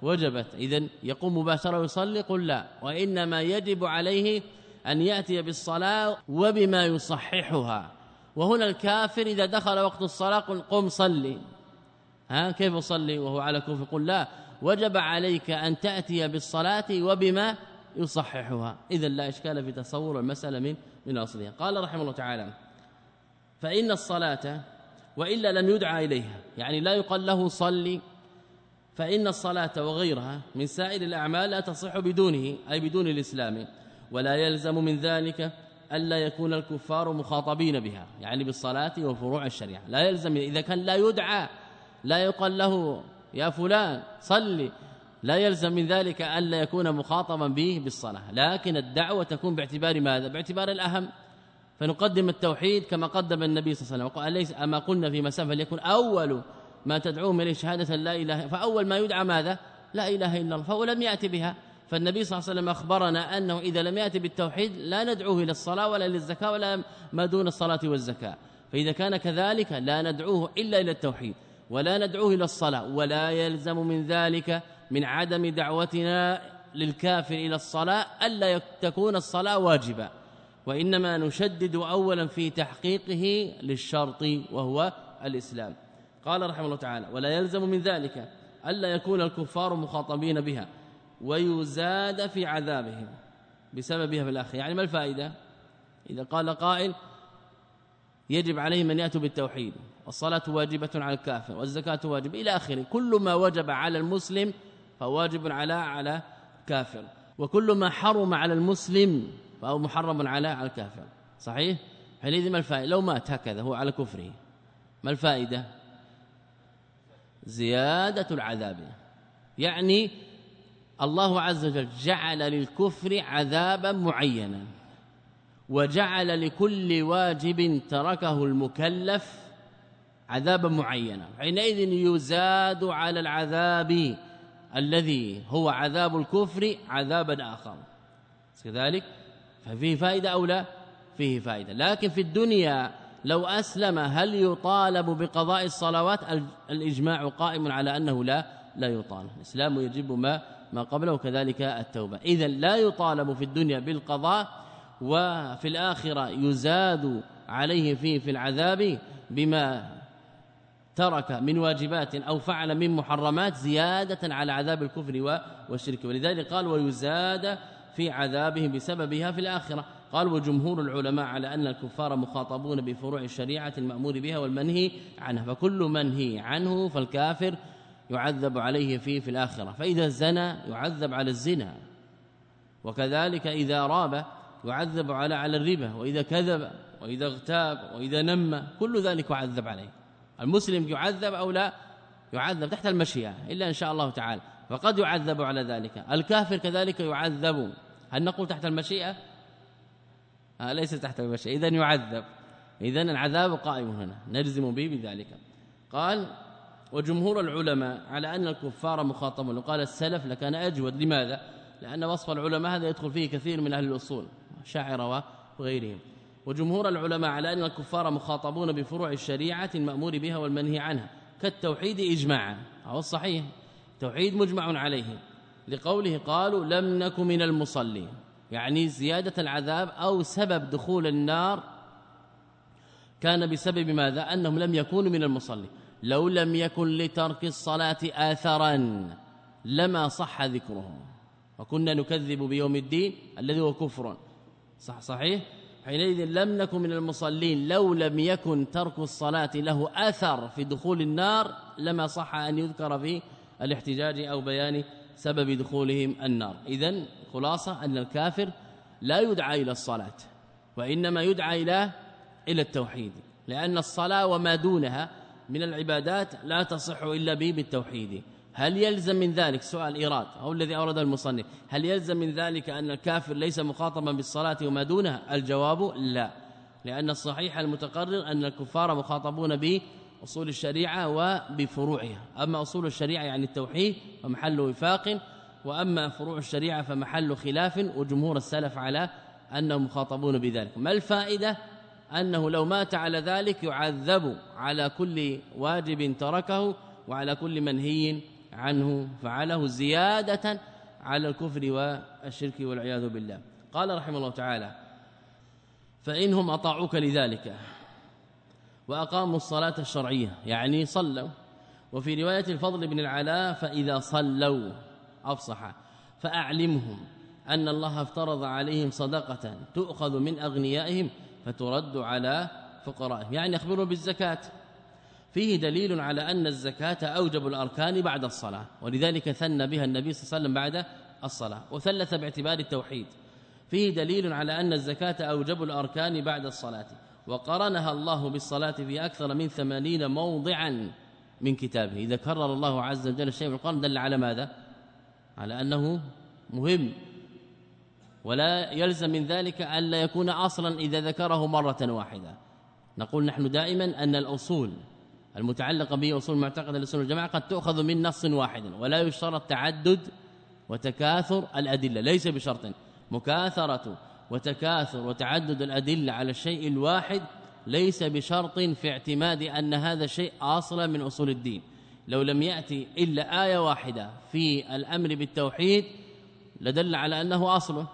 وجبت. اذا يقوم مباشرة ويصلي قل لا. وإنما يجب عليه أن يأتي بالصلاة وبما يصححها. وهنا الكافر إذا دخل وقت الصلاة قل قم صلي. ها كيف أصلي؟ وهو على كفر. قل لا. وجب عليك أن تأتي بالصلاة وبما يصححها. اذا لا إشكال في تصور المسألة من من أصلها. قال رحمه الله تعالى فإن الصلاة وإلا لم يدعى إليها. يعني لا يقال له صلي. فإن الصلاة وغيرها من سائر الأعمال لا تصح بدونه أي بدون الإسلام ولا يلزم من ذلك ألا يكون الكفار مخاطبين بها يعني بالصلاة وفروع الشريعة. لا يلزم إذا كان لا يدعى لا يقال له يا فلان صلي لا يلزم من ذلك ألا يكون مخاطبا به بالصلاة. لكن الدعوة تكون باعتبار ماذا؟ باعتبار الأهم. فنقدم التوحيد كما قدم النبي صلى الله عليه وسلم وقال أليس أما قلنا في مسافة ليكن أول ما تدعوهم إليه شهادة لا إله فأول ما يدعى ماذا؟ لا إله إلا الله فهو لم يأتي بها. فالنبي صلى الله عليه وسلم أخبرنا أنه إذا لم يأتي بالتوحيد لا ندعوه إلى الصلاة ولا للزكاه ولا ما دون الصلاة والزكاة. فإذا كان كذلك لا ندعوه إلا إلى التوحيد ولا ندعوه إلى الصلاة ولا يلزم من ذلك من عدم دعوتنا للكافر إلى الصلاة ألا تكون الصلاة واجبة. وإنما نشدد اولا في تحقيقه للشرط وهو الإسلام. قال رحمه الله تعالى ولا يلزم من ذلك ألا يكون الكفار مخاطبين بها ويزاد في عذابهم بسببها في الآخرة. يعني ما الفائدة؟ إذا قال قائل يجب عليهم أن يأتوا بالتوحيد والصلاة واجبة على الكافر والزكاة واجبة إلى آخره. كل ما وجب على المسلم فهو واجب على على كافر وكل ما حرم على المسلم فهو محرم على على الكافر. صحيح؟ حينئذ ما الفائدة؟ لو مات هكذا هو على كفره. ما الفائدة؟ زيادة العذاب. يعني الله عز وجل جعل للكفر عذابا معينا وجعل لكل واجب تركه المكلف عذابا معينا. حينئذ يزاد على العذاب الذي هو عذاب الكفر عذابا آخر. كذلك ففيه فائدة أو لا؟ فيه فائدة. لكن في الدنيا لو أسلم هل يطالب بقضاء الصلوات؟ الإجماع قائم على أنه لا لا يطالب الإسلام يجب ما ما قبله وكذلك التوبة. إذا لا يطالب في الدنيا بالقضاء وفي الآخرة يزاد عليه فيه في العذاب بما ترك من واجبات أو فعل من محرمات زيادة على عذاب الكفر والشرك. ولذلك قال ويزاد في عذابهم بسببها في الآخرة. قال وجمهور العلماء على أن الكفار مخاطبون بفروع الشريعة المأمور بها والمنهي عنها فكل منهي عنه فالكافر يعذب عليه فيه في الآخرة فإذا زنى يعذب على الزنا. وكذلك إذا راب يعذب على على الربا وإذا كذب وإذا اغتاب وإذا نم كل ذلك يعذب عليه. المسلم يعذب أو لا؟ يعذب تحت المشيئة إلا إن شاء الله تعالى. فقد يعذب على ذلك. الكافر كذلك يعذب. هل نقول تحت المشيئة؟ ليس تحت المشيئة. إذن يعذب. إذن العذاب قائم هنا. نجزم به بذلك. قال وجمهور العلماء على أن الكفار مخاطبون. وقال السلف لكان أجود. لماذا؟ لأن وصف العلماء هذا يدخل فيه كثير من أهل الأصول شاعر وغيرهم. وجمهور العلماء على أن الكفار مخاطبون بفروع الشريعة المأمور بها والمنهي عنها. كالتوحيد إجماعا. هو الصحيح توحيد مجمع عليه. لقوله قالوا لم نك من المصلين. يعني زيادة العذاب أو سبب دخول النار كان بسبب ماذا؟ أنهم لم يكونوا من المصلين. لو لم يكن لترك الصلاة آثرا لما صح ذكرهم. وكنا نكذب بيوم الدين الذي هو كفر. صح صحيح؟ حينئذ لم نكن من المصلين. لو لم يكن ترك الصلاة له أثر في دخول النار لما صح أن يذكر في الاحتجاج أو بيان سبب دخولهم النار. اذا خلاصه أن الكافر لا يدعى إلى الصلاة وإنما يدعى إلى إلى التوحيد لأن الصلاة وما دونها من العبادات لا تصح إلا به بالتوحيد. هل يلزم من ذلك؟ سؤال إيراد أو الذي أورده المصنف هل يلزم من ذلك أن الكافر ليس مخاطبا بالصلاة وما دونها؟ الجواب لا لأن الصحيح المتقرر أن الكفار مخاطبون بأصول الشريعة وبفروعها. أما أصول الشريعة يعني التوحيد فمحل وفاق وأما فروع الشريعة فمحل خلاف وجمهور السلف على أنهم مخاطبون بذلك. ما الفائدة؟ أنه لو مات على ذلك يعذب على كل واجب تركه وعلى كل منهي عنه فعله زيادة على الكفر والشرك والعياذ بالله. قال رحمه الله تعالى فإنهم أطاعوك لذلك وأقاموا الصلاة الشرعية يعني صلوا. وفي رواية الفضل بن العلاء فإذا صلوا أفصح. فأعلمهم أن الله افترض عليهم صدقة تؤخذ من أغنيائهم فترد على فقرائهم. يعني أخبروا بالزكاة. فيه دليل على أن الزكاة أوجب الأركان بعد الصلاة ولذلك ثنى بها النبي صلى الله عليه وسلم بعد الصلاة وثلث باعتبار التوحيد. فيه دليل على أن الزكاة أوجب الأركان بعد الصلاة وقرنها الله بالصلاة في أكثر من ثمانين موضعا من كتابه. إذا كرر الله عز وجل الشيء في القرآن دل على ماذا؟ على أنه مهم. ولا يلزم من ذلك ألا يكون أصلا إذا ذكره مرة واحدة. نقول نحن دائما أن الأصول المتعلقة به أصول معتقد السنة والجماعة قد تؤخذ من نص واحد ولا يشترط تعدد وتكاثر الأدلة. ليس بشرط. مكاثرة وتكاثر وتعدد الأدلة على الشيء الواحد ليس بشرط في اعتماد أن هذا الشيء أصلا من أصول الدين. لو لم يأتي إلا آية واحدة في الأمر بالتوحيد لدل على أنه أصله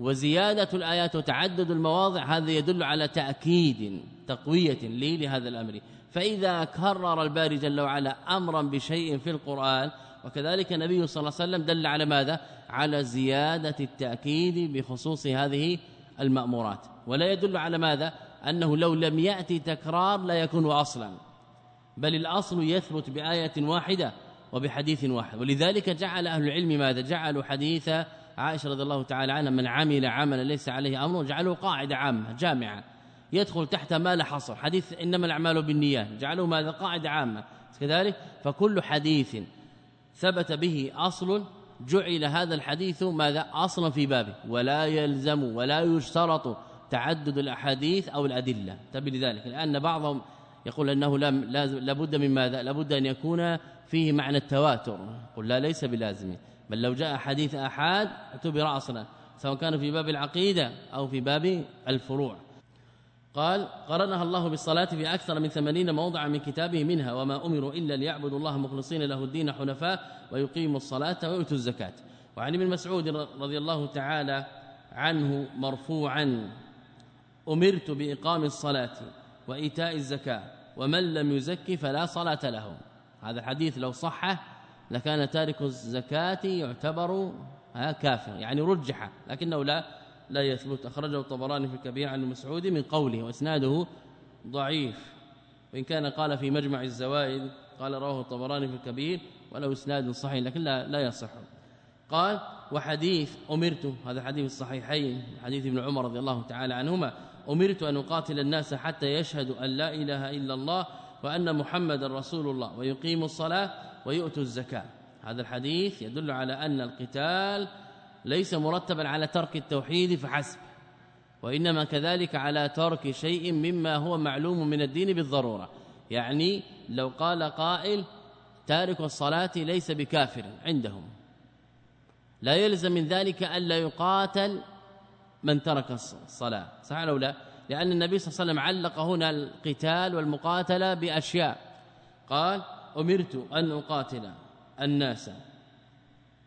وزيادة الآيات وتعدد المواضع هذا يدل على تأكيد تقوية لي لهذا الأمر. فإذا كرر الباري جل وعلا أمرا بشيء في القرآن وكذلك النبي صلى الله عليه وسلم دل على ماذا؟ على زيادة التأكيد بخصوص هذه المأمورات. ولا يدل على ماذا؟ أنه لو لم يأتي تكرار لا يكون أصلا. بل الأصل يثبت بآية واحدة وبحديث واحد. ولذلك جعل أهل العلم ماذا؟ جعلوا حديث عائشة رضي الله تعالى عنها من عمل عملا ليس عليه أمر جعلوا قاعدة عامة جامعة. يدخل تحت ما لا حصر. حديث إنما الأعمال بالنيات. جعلوا ماذا؟ قاعدة عامة. كذلك فكل حديث ثبت به أصل جعل هذا الحديث ماذا؟ أصلا في بابه. ولا يلزم ولا يشترط تعدد الأحاديث أو الأدلة. تبي لذلك. لأن بعضهم يقول أنه لم لابد من ماذا؟ لابد أن يكون فيه معنى التواتر. قل لا ليس بلازم. بل لو جاء حديث أحاد اعتبر أصلا سواء كان في باب العقيدة أو في باب الفروع. قال قرنها الله بالصلاة في أكثر من ثمانين موضعا من كتابه منها وما أمروا إلا ليعبدوا الله مخلصين له الدين حنفاء ويقيموا الصلاة ويؤتوا الزكاة. وعن ابن مسعود رضي الله تعالى عنه مرفوعا أمرت بإقام الصلاة. وإيتاء الزكاة ومن لم يزكي فلا صلاة له. هذا الحديث لو صح لكان تارك الزكاة يعتبر كافر يعني رجح لكنه لا لا يثبت. أخرجه الطبراني في الكبير عن المسعودي من قوله وإسناده ضعيف. وإن كان قال في مجمع الزوائد قال رواه الطبراني في الكبير ولو إسناد صحيح لكن لا لا يصح. قال وحديث أمرت. هذا حديث الصحيحين حديث ابن عمر رضي الله تعالى عنهما. أمرت أن أقاتل الناس حتى يشهدوا أن لا إله إلا الله وأن محمدا رسول الله ويقيموا الصلاة ويؤتوا الزكاة. هذا الحديث يدل على أن القتال ليس مرتبا على ترك التوحيد فحسب وإنما كذلك على ترك شيء مما هو معلوم من الدين بالضرورة. يعني لو قال قائل تارك الصلاة ليس بكافر عندهم. لا يلزم من ذلك الا يقاتل من ترك الصلاة. صح أو لا؟ لأن النبي صلى الله عليه وسلم علق هنا القتال والمقاتلة بأشياء. قال أمرت أن أقاتل الناس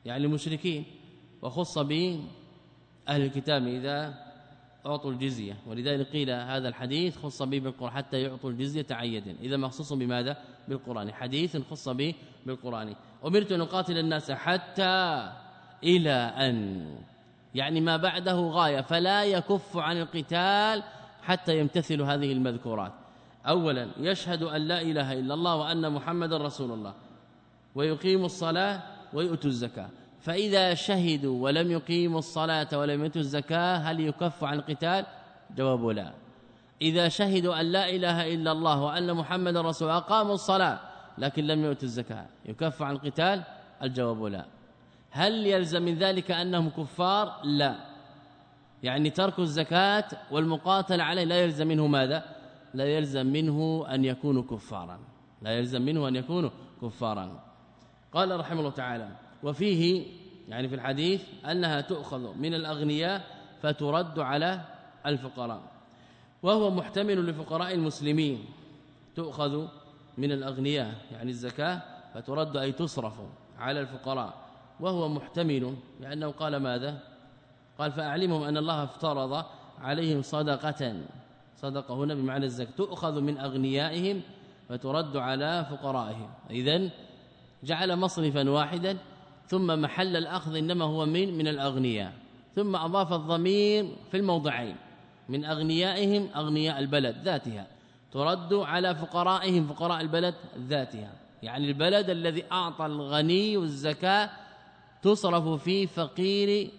يعني المشركين وخص به أهل الكتاب إذا أعطوا الجزية. ولذلك قيل هذا الحديث خص به بالقرآن حتى يعطوا الجزية عيدا إذا مخصوص بماذا؟ بالقرآن. حديث خص به بالقرآن. أمرت أن أقاتل الناس حتى إلى أن يعني ما بعده غاية فلا يكف عن القتال حتى يمتثل هذه المذكورات. اولا يشهد أن لا إله إلا الله وأن محمدا رسول الله. ويقيم الصلاة ويؤتوا الزكاة. فإذا شهدوا ولم يقيموا الصلاة ولم يؤتوا الزكاة هل يكف عن القتال؟ جواب لا. إذا شهدوا أن لا إله إلا الله وأن محمد رسول أقاموا الصلاة لكن لم يؤتوا الزكاة. يكف عن القتال؟ الجواب لا. هل يلزم من ذلك أنهم كفار؟ لا. يعني ترك الزكاة والمقاتله عليه لا يلزم منه ماذا؟ لا يلزم منه أن يكونوا كفارا. لا يلزم منه أن يكونوا كفارا. قال رحمه الله تعالى وفيه يعني في الحديث أنها تؤخذ من الأغنياء فترد على الفقراء. وهو محتمل لفقراء المسلمين. تؤخذ من الأغنياء يعني الزكاة فترد أي تصرف على الفقراء. وهو محتمل لأنه قال ماذا؟ قال فأعلمهم أن الله افترض عليهم صدقة. صدقه هنا بمعنى الزكاة. تؤخذ من أغنيائهم فترد على فقرائهم. اذا جعل مصرفا واحدا ثم محل الأخذ إنما هو من من الأغنياء. ثم أضاف الضمير في الموضعين. من أغنيائهم أغنياء البلد ذاتها. ترد على فقرائهم فقراء البلد ذاتها. يعني البلد الذي أعطى الغني الزكاة تصرف في فقير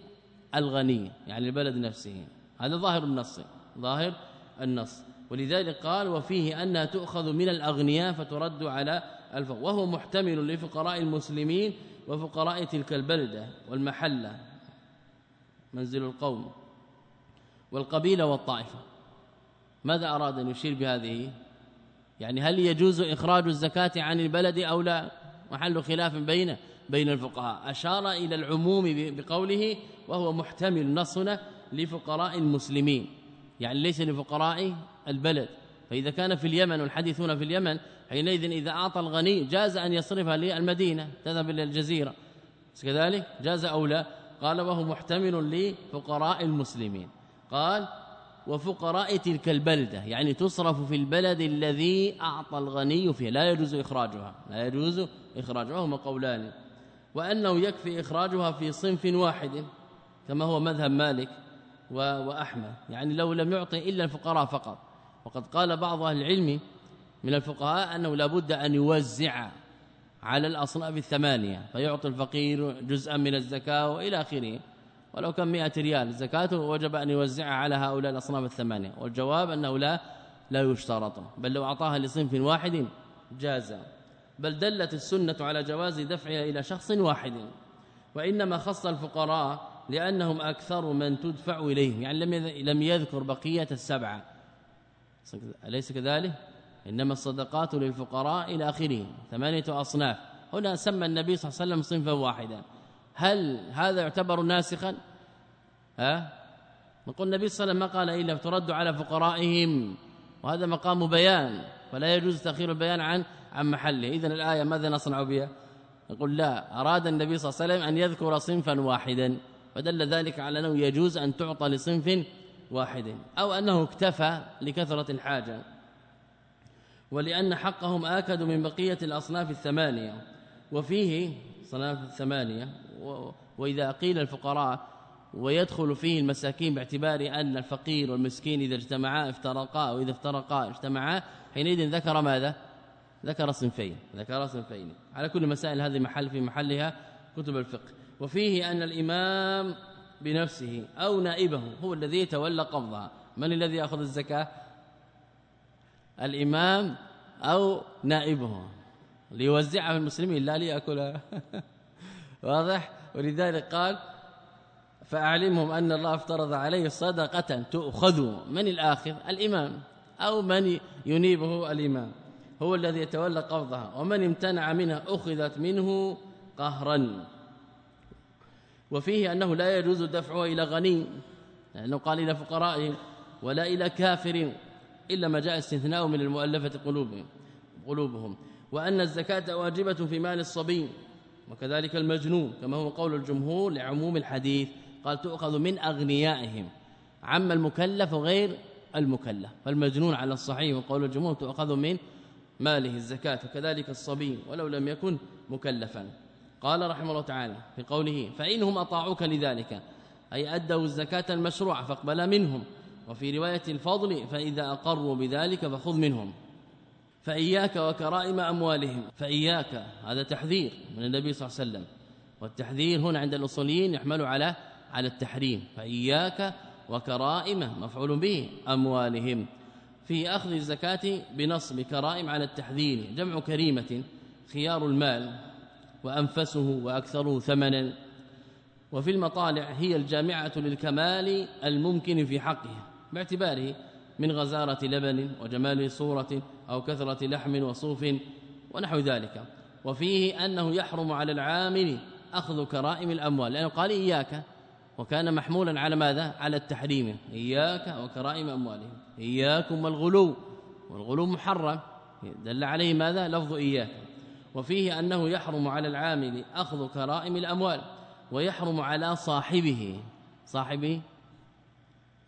الغني يعني البلد نفسه. هذا ظاهر النص ظاهر النص. ولذلك قال وفيه أنها تؤخذ من الأغنياء فترد على الفقراء وهو محتمل لفقراء المسلمين وفقراء تلك البلدة والمحلة. منزل القوم والقبيلة والطائفة. ماذا أراد أن يشير بهذه؟ يعني هل يجوز إخراج الزكاة عن البلد أو لا؟ محل خلاف بين بين الفقهاء. أشار إلى العموم بقوله وهو محتمل نصنا لفقراء المسلمين. يعني ليس لفقراء البلد. فإذا كان في اليمن والحديث هنا في اليمن حينئذ إذا أعطى الغني جاز أن يصرفها للمدينة تذهب إلى الجزيرة. كذلك؟ جاز أو لا؟ قال وهو محتمل لفقراء المسلمين. قال وفقراء تلك البلدة. يعني تصرف في البلد الذي أعطى الغني فيه لا يجوز إخراجها. لا يجوز إخراجها. وهما قولان. وأنه يكفي إخراجها في صنف واحد كما هو مذهب مالك وأحمد. يعني لو لم يعطي إلا الفقراء فقط. وقد قال بعض أهل العلم من الفقهاء أنه لابد أن يوزع على الأصناف الثمانية فيعطي الفقير جزءا من الزكاة وإلى آخره. ولو كان 100 ريال زكاته وجب أن يوزعها على هؤلاء الأصناف الثمانية. والجواب أنه لا لا يشترط. بل لو أعطاها لصنف واحد جاز. بل دلت السنة على جواز دفعها إلى شخص واحد وإنما خص الفقراء لأنهم أكثر من تدفع اليهم يعني لم لم يذكر بقية السبعة. أليس كذلك؟ إنما الصدقات للفقراء إلى آخره. ثمانية أصناف. هنا سمى النبي صلى الله عليه وسلم صنفا واحدا. هل هذا يعتبر ناسخا؟ ها؟ نقول النبي صلى الله عليه وسلم ما قال إلا ترد على فقرائهم وهذا مقام بيان فلا يجوز تأخير البيان عن عن محله. اذا الآية ماذا نصنع بها؟ نقول لا أراد النبي صلى الله عليه وسلم أن يذكر صنفا واحدا فدل ذلك على أنه يجوز أن تعطى لصنف واحد أو أنه اكتفى لكثرة الحاجة. ولأن حقهم آكد من بقية الأصناف الثمانية. وفيه صناف الثمانية وإذا قيل الفقراء ويدخل فيه المساكين باعتبار أن الفقير والمسكين إذا اجتمعا افترقا وإذا افترقا اجتمعا حينئذ ذكر ماذا؟ ذكر صنفين ذكر صنفين. على كل مسائل هذه محل في محلها كتب الفقه. وفيه أن الإمام بنفسه أو نائبه هو الذي يتولى قبضها. من الذي يأخذ الزكاة؟ الإمام أو نائبه. ليوزعها المسلمين لا ليأكلها. واضح؟ ولذلك قال فأعلمهم أن الله افترض عليه صدقة تؤخذ من الاخذ الإمام أو من ينيبه الإمام. هو الذي يتولى قبضها. ومن امتنع منها أخذت منه قهرا. وفيه أنه لا يجوز دفعه إلى غني لأنه قال إلى فقرائهم ولا إلى كافر إلا ما جاء استثناء من المؤلفة قلوبهم قلوبهم. وأن الزكاة واجبة في مال الصبي وكذلك المجنون كما هو قول الجمهور لعموم الحديث قال تؤخذ من أغنيائهم. عم المكلف وغير المكلف فالمجنون على الصحيح وقول الجمهور تؤخذ من ماله الزكاة وكذلك الصبي ولو لم يكن مكلفا. قال رحمه الله تعالى في قوله فإنهم أطاعوك لذلك أي أدوا الزكاة المشروعة فاقبل منهم. وفي رواية الفضل فإذا أقروا بذلك فخذ منهم. فإياك وكرائم أموالهم. فإياك هذا تحذير من النبي صلى الله عليه وسلم. والتحذير هنا عند الأصوليين يحمل على على التحريم. فإياك وكرائم مفعول به أموالهم. في أخذ الزكاة بنصب كرائم على التحذير جمع كريمة خيار المال وأنفسه واكثره ثمنا. وفي المطالع هي الجامعة للكمال الممكن في حقها باعتباره من غزارة لبن وجمال صورة أو كثرة لحم وصوف ونحو ذلك. وفيه أنه يحرم على العامل أخذ كرائم الأموال لأنه قال إياك وكان محمولا على ماذا؟ على التحريم. إياك وكرائم أموالهم. إياكم والغلو. والغلو محرم. دل عليه ماذا؟ لفظ إياك. وفيه أنه يحرم على العامل أخذ كرائم الأموال ويحرم على صاحبه. صاحب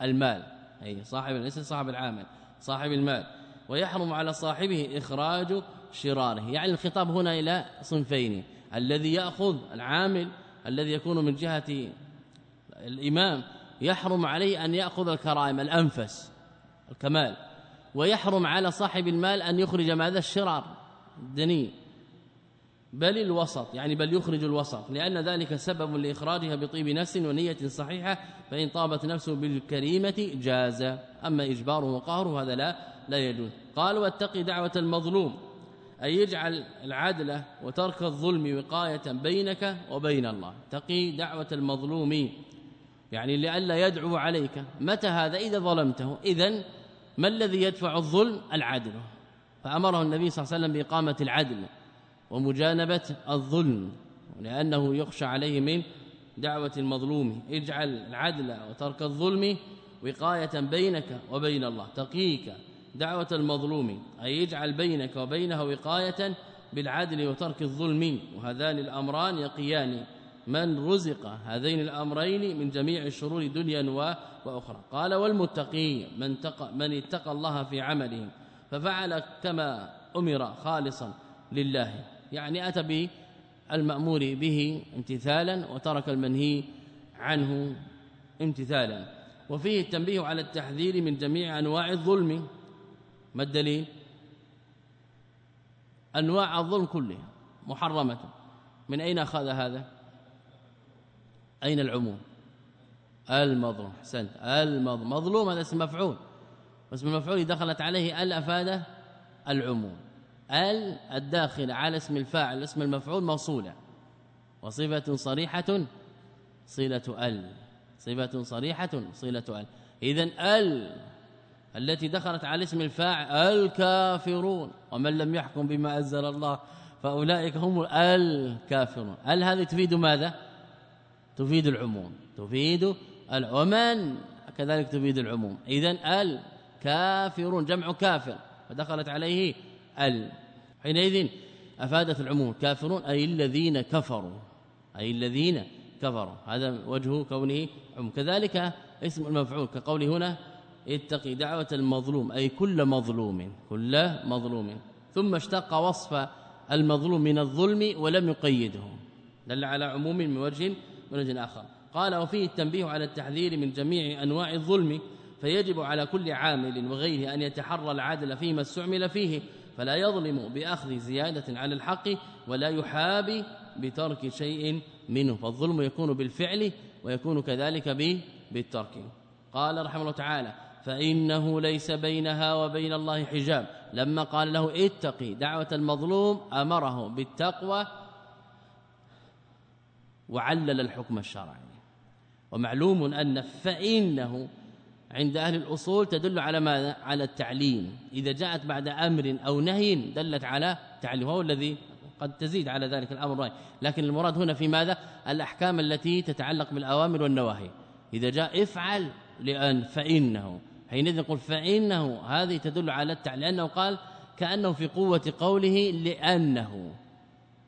المال. أي صاحب ليس صاحب العامل صاحب المال. ويحرم على صاحبه إخراج شراره. يعني الخطاب هنا إلى صنفين. الذي يأخذ العامل الذي يكون من جهة الإمام يحرم عليه أن يأخذ الكرائم الأنفس الكمال ويحرم على صاحب المال أن يخرج ماذا الشرار الدني بل الوسط يعني بل يخرج الوسط لأن ذلك سبب لإخراجها بطيب نفس ونية صحيحة فإن طابت نفسه بالكريمة جاز أما إجباره وقهره هذا لا لا يجوز. قال واتقي دعوة المظلوم أن يجعل العدل وترك الظلم وقاية بينك وبين الله. تقي دعوة المظلوم. يعني لئلا يدعو عليك. متى هذا؟ إذا ظلمته. إذا ما الذي يدفع الظلم؟ العدل. فأمره النبي صلى الله عليه وسلم بإقامة العدل ومجانبة الظلم لأنه يخشى عليه من دعوة المظلوم. اجعل العدل وترك الظلم وقاية بينك وبين الله. تقيك دعوة المظلوم. أي يجعل بينك وبينه وقاية بالعدل وترك الظلم. وهذان الأمران يقيان من رزق هذين الأمرين من جميع الشرور دنيا وأخرى. قال والمتقي من, تقى من اتقى الله في عمله ففعل كما أمر خالصا لله. يعني أتى بالمأمور به امتثالا وترك المنهي عنه امتثالا. وفيه التنبيه على التحذير من جميع أنواع الظلم. ما الدليل؟ أنواع الظلم كلها محرمة. من أين أخذ هذا؟ أين العموم؟ المظلوم. أحسنت. المظلوم. مظلوم هذا اسم مفعول. اسم المفعول دخلت عليه ال أفاد العموم. ال الداخل على اسم الفاعل اسم المفعول موصولة. وصفة صريحة صلة ال. صفة صريحة صلة ال. اذا ال التي دخلت على اسم الفاعل الكافرون. ومن لم يحكم بما أنزل الله فأولئك هم الكافرون. هل هذه تفيد ماذا؟ تفيد العموم تفيد ومن كذلك تفيد العموم. اذا الكافرون جمع كافر فدخلت عليه ال. حينئذ أفادت العموم. كافرون أي الذين كفروا أي الذين كفروا. هذا وجه كونه عموم. كذلك اسم المفعول كقوله هنا اتقي دعوة المظلوم أي كل مظلوم كل مظلوم. ثم اشتق وصف المظلوم من الظلم ولم يقيده. دل على عموم من وجه من وجه آخر. قال وفيه التنبيه على التحذير من جميع أنواع الظلم فيجب على كل عامل وغيره أن يتحرى العدل فيما استعمل فيه فلا يظلم بأخذ زيادة على الحق ولا يحابي بترك شيء منه فالظلم يكون بالفعل ويكون كذلك بالترك. قال رحمه الله تعالى فإنه ليس بينها وبين الله حجاب. لما قال له اتقي دعوة المظلوم أمره بالتقوى وعلل الحكم الشرعي. ومعلوم أن فإنه عند أهل الأصول تدل على ماذا على التعليم. إذا جاءت بعد أمر أو نهي دلت على تعليم هو الذي قد تزيد على ذلك الأمر لكن المراد هنا في ماذا؟ الأحكام التي تتعلق بالأوامر والنواهي. إذا جاء افعل لأن فإنه حينئذ نقول فإنه هذه تدل على التعليل لأنه قال كأنه في قوة قوله لأنه.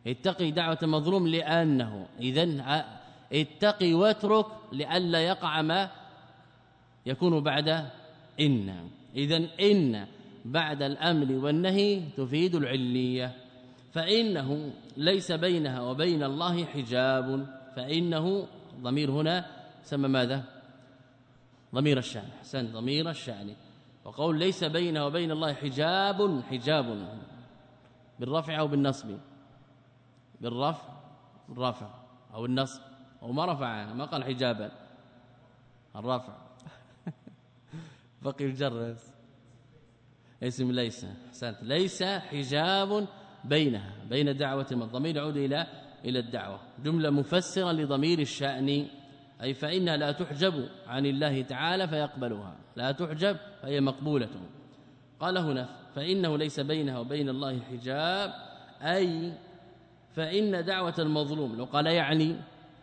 اتقي دعوة المظلوم لأنه اذا اتقي واترك لئلا يقع ما يكون بعد إن. اذا إن بعد الامر والنهي تفيد العلية. فإنه ليس بينها وبين الله حجاب. فإنه ضمير هنا سمى ماذا؟ ضمير الشأن. حسن ضمير الشأن. وقول ليس بينه وبين الله حجاب حجاب بالرفع أو بالنصب. بالرفع الرفع أو النصب. أو ما رفع ما قال حجابا. الرفع. بقي الجرس. اسم ليس أحسنت. ليس حجاب بينها بين دعوه الضمير يعود إلى إلى الدعوة. جملة مفسرة لضمير الشأن. أي فإنها لا تحجب عن الله تعالى فيقبلها. لا تحجب فهي مقبولة. قال هنا فإنه ليس بينها وبين الله حجاب أي فإن دعوة المظلوم لو قال يعني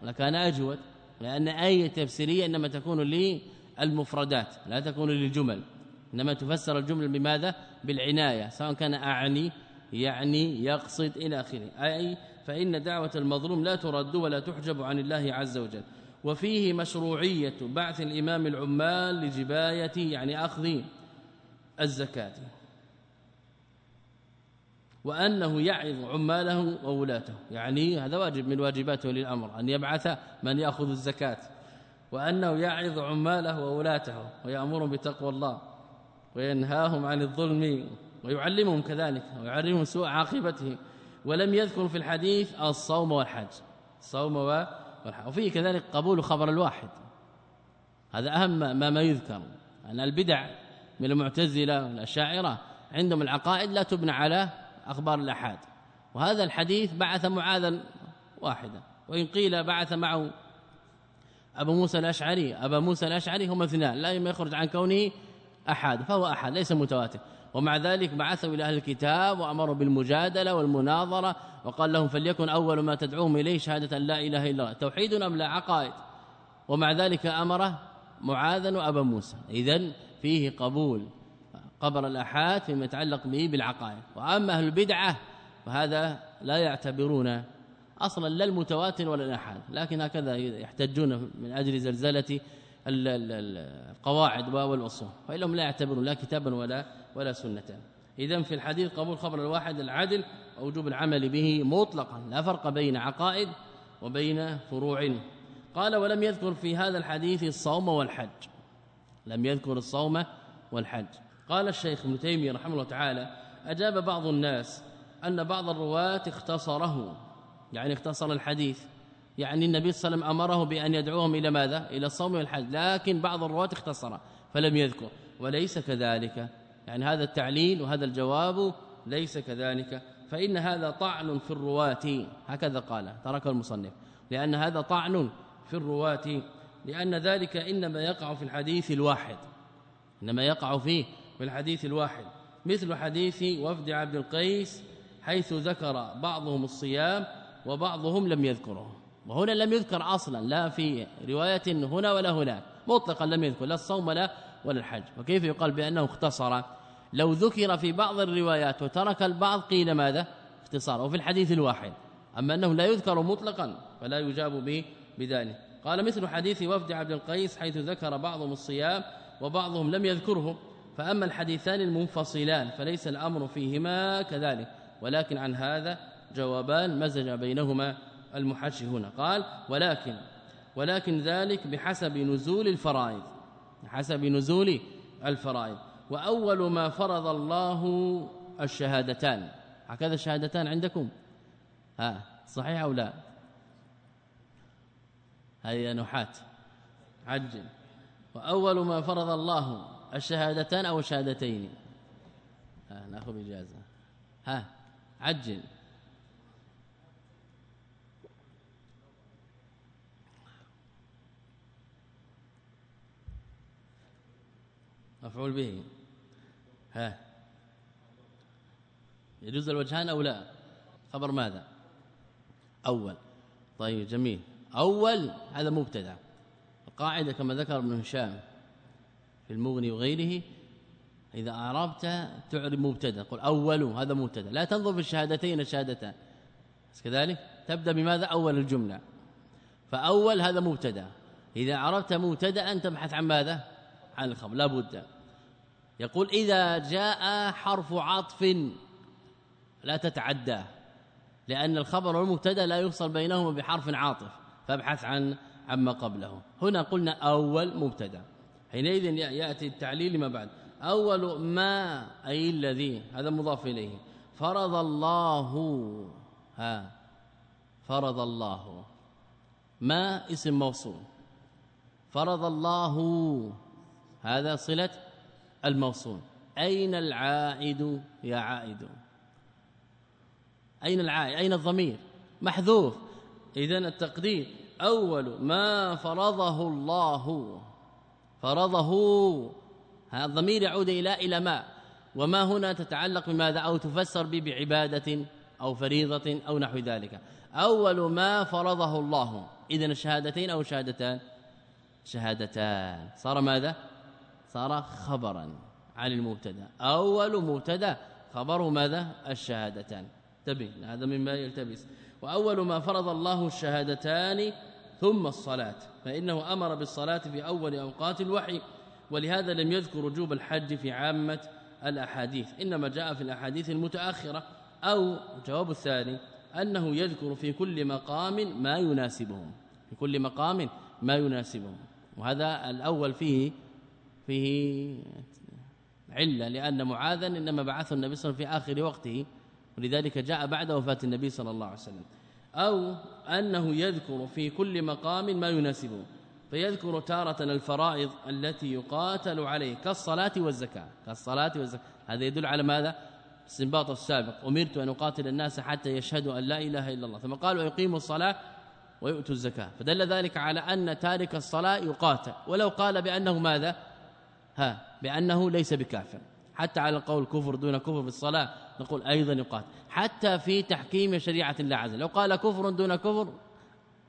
لكان أجود لأن آية تفسيرية إنما تكون للمفردات لا تكون للجمل. إنما تفسر الجمل بماذا؟ بالعناية سواء كان أعني يعني يقصد إلى آخره. أي فإن دعوة المظلوم لا ترد ولا تحجب عن الله عز وجل. وفيه مشروعية بعث الإمام العمال لجباية يعني أخذ الزكاة. وأنه يعظ عماله وولاته. يعني هذا واجب من واجبات ولي الأمر أن يبعث من يأخذ الزكاة. وأنه يعظ عماله وولاته ويأمرهم بتقوى الله وينهاهم عن الظلم ويعلمهم كذلك ويعلمهم سوء عاقبته. ولم يذكر في الحديث الصوم والحج. الصوم والحج. وفيه كذلك قبول خبر الواحد. هذا أهم ما ما يذكر. أن البدع من المعتزلة والأشاعرة عندهم العقائد لا تبنى على أخبار الأحاد. وهذا الحديث بعث معاذا واحدا وإن قيل بعث معه أبو موسى الأشعري. أبا موسى الأشعري هم اثنان لا يخرج عن كونه أحاد فهو احد ليس متواتر. ومع ذلك بعثوا إلى أهل الكتاب وأمروا بالمجادلة والمناظرة وقال لهم فليكن أول ما تدعوهم إليه شهادة أن لا إله إلا الله. توحيد أم لا؟ عقائد. ومع ذلك أمر معاذا وأبا موسى. اذا فيه قبول. قبر الآحاد فيما يتعلق به بالعقائد. وأما أهل البدعة فهذا لا يعتبرون أصلا لا المتواتر ولا الآحاد. لكن هكذا يحتجون من أجل زلزلة القواعد والاصول فإنهم لا يعتبرون لا كتابا ولا ولا سنة. اذا في الحديث قبول خبر الواحد العدل ووجوب العمل به مطلقا. لا فرق بين عقائد وبين فروع. قال ولم يذكر في هذا الحديث الصوم والحج. لم يذكر الصوم والحج. قال الشيخ ابن تيمية رحمه الله تعالى أجاب بعض الناس أن بعض الرواة اختصره. يعني اختصر الحديث. يعني النبي صلى الله عليه وسلم أمره بأن يدعوهم إلى ماذا؟ إلى الصوم والحج. لكن بعض الرواة اختصر فلم يذكر. وليس كذلك. يعني هذا التعليل وهذا الجواب ليس كذلك. فإن هذا طعن في الرواة. هكذا قال ترك المصنف. لأن هذا طعن في الرواة. لأن ذلك إنما يقع في الحديث الواحد. إنما يقع فيه في الحديث الواحد مثل حديث وفد عبد القيس حيث ذكر بعضهم الصيام وبعضهم لم يذكره. وهنا لم يذكر أصلا لا في رواية هنا ولا هناك مطلقا لم يذكر لا الصوم لا ولا الحج. وكيف يقال بأنه اختصر؟ لو ذكر في بعض الروايات وترك البعض قيل ماذا؟ اختصار. وفي الحديث الواحد أما أنه لا يذكر مطلقا فلا يجاب به بذلك. قال مثل حديث وفد عبد القيس حيث ذكر بعضهم الصيام وبعضهم لم يذكره. فأما الحديثان المنفصلان فليس الأمر فيهما كذلك. ولكن عن هذا جوابان مزج بينهما المحشي هنا. قال ولكن ولكن ذلك بحسب نزول الفرائض حسب نزول الفرائض. وأول ما فرض الله الشهادتان. هكذا الشهادتان عندكم؟ ها صحيح أو لا؟ هيا نحات. عجل. وأول ما فرض الله الشهادتان أو الشهادتين ها نأخذ إجازة. ها عجل. مفعول به. ها. يجوز الوجهان أو لا؟ خبر ماذا؟ أول. طيب جميل. أول هذا مبتدأ. القاعدة كما ذكر ابن هشام. في المغني وغيره إذا أعربت تعرب مبتدأ قل أول هذا مبتدأ لا تنظر في الشهادتين الشهادتان. كذلك تبدأ بماذا؟ أول الجملة. فأول هذا مبتدأ. إذا عرفت مبتدا تبحث عن ماذا؟ عن الخبر. لا بد. يقول إذا جاء حرف عطف لا تتعدى لأن الخبر والمبتدأ لا يفصل بينهما بحرف عاطف فابحث عن عما قبله. هنا قلنا أول مبتدأ. حينئذ يأتي التعليل لما بعد. أول ما أي الذي هذا مضاف إليه. فرض الله ها فرض الله. ما؟ اسم موصول. فرض الله هذا صلة الموصول. أين العائد يا عائد؟ أين العائد؟ أين الضمير؟ محذوف. اذا التقدير أول ما فرضه الله. فرضه. هذا الضمير يعود إلى إلى ما. وما هنا تتعلق بماذا؟ أو تفسر به بعبادة أو فريضة أو نحو ذلك. أول ما فرضه الله. اذا الشهادتين أو شهادتان؟ شهادتان. صار ماذا؟ صار خبرا عن المبتدأ. أول مبتدأ خبره ماذا؟ الشهادتان. تبين هذا مما يلتبس. وأول ما فرض الله الشهادتان ثم الصلاة فإنه أمر بالصلاة في أول أوقات الوحي ولهذا لم يذكر وجوب الحج في عامة الأحاديث إنما جاء في الأحاديث المتأخرة أو الجواب الثاني أنه يذكر في كل مقام ما يناسبهم في كل مقام ما يناسبهم وهذا الأول فيه فيه علة لأن معاذا إنما بعثه النبي صلى الله عليه وسلم في آخر وقته ولذلك جاء بعد وفاة النبي صلى الله عليه وسلم. أو أنه يذكر في كل مقام ما يناسبه فيذكر تارة الفرائض التي يقاتل عليه كالصلاة والزكاة. كالصلاة والزكاة. هذا يدل على ماذا؟ استنباط السابق. أمرت أن أقاتل الناس حتى يشهدوا أن لا إله إلا الله. ثم قالوا يقيموا الصلاة ويؤتوا الزكاة. فدل ذلك على أن تارك الصلاة يقاتل. ولو قال بأنه ماذا؟ ها بأنه ليس بكافر حتى على القول كفر دون كفر في الصلاة نقول أيضا يقاتل. حتى في تحكيم شريعة الله عز وجل. لو قال كفر دون كفر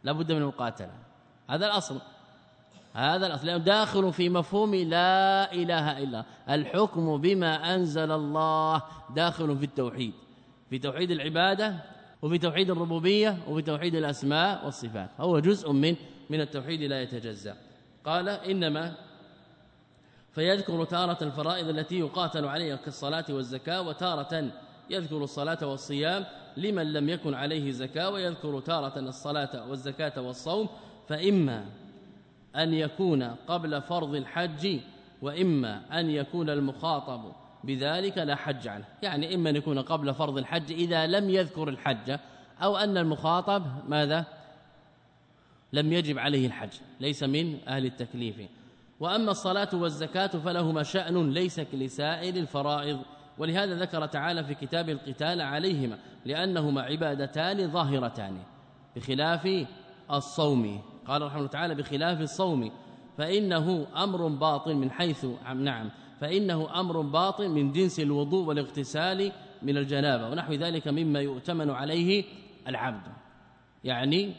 لابد من المقاتلة. هذا الأصل. هذا الأصل. داخل في مفهوم لا إله إلا الحكم بما أنزل الله داخل في التوحيد. في توحيد العبادة وفي توحيد الربوبية وفي توحيد الأسماء والصفات. هو جزء من من التوحيد لا يتجزأ. قال إنما فيذكر تارة الفرائض التي يقاتل عليها كالصلاة والزكاة وتارة يذكر الصلاة والصيام لمن لم يكن عليه زكاة ويذكر تارة الصلاة والزكاة والصوم فإما أن يكون قبل فرض الحج وإما أن يكون المخاطب بذلك لا حج عنه. يعني إما أن يكون قبل فرض الحج إذا لم يذكر الحج أو أن المخاطب ماذا؟ لم يجب عليه الحج ليس من أهل التكليف. وأما الصلاة والزكاة فلهما شأن ليس كلسائر الفرائض. ولهذا ذكر تعالى في كتاب القتال عليهما لأنهما عبادتان ظاهرتان بخلاف الصوم. قال رحمه الله تعالى بخلاف الصوم فإنه أمر باطن من حيث نعم فإنه أمر باطن من جنس الوضوء والاغتسال من الجنابة ونحو ذلك مما يؤتمن عليه العبد. يعني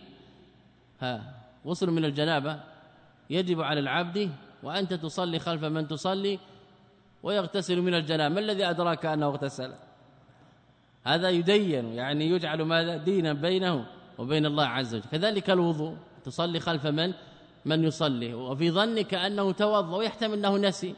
ها غسل من الجنابة يجب على العبد وأنت تصلي خلف من تصلي ويغتسل من الجنابة. ما الذي أدراك أنه اغتسل؟ هذا يدين يعني يجعل ماذا؟ دينا بينه وبين الله عز وجل. كذلك الوضوء تصلي خلف من؟ من يصلي. وفي ظنك أنه توضأ ويحتمل أنه نسي.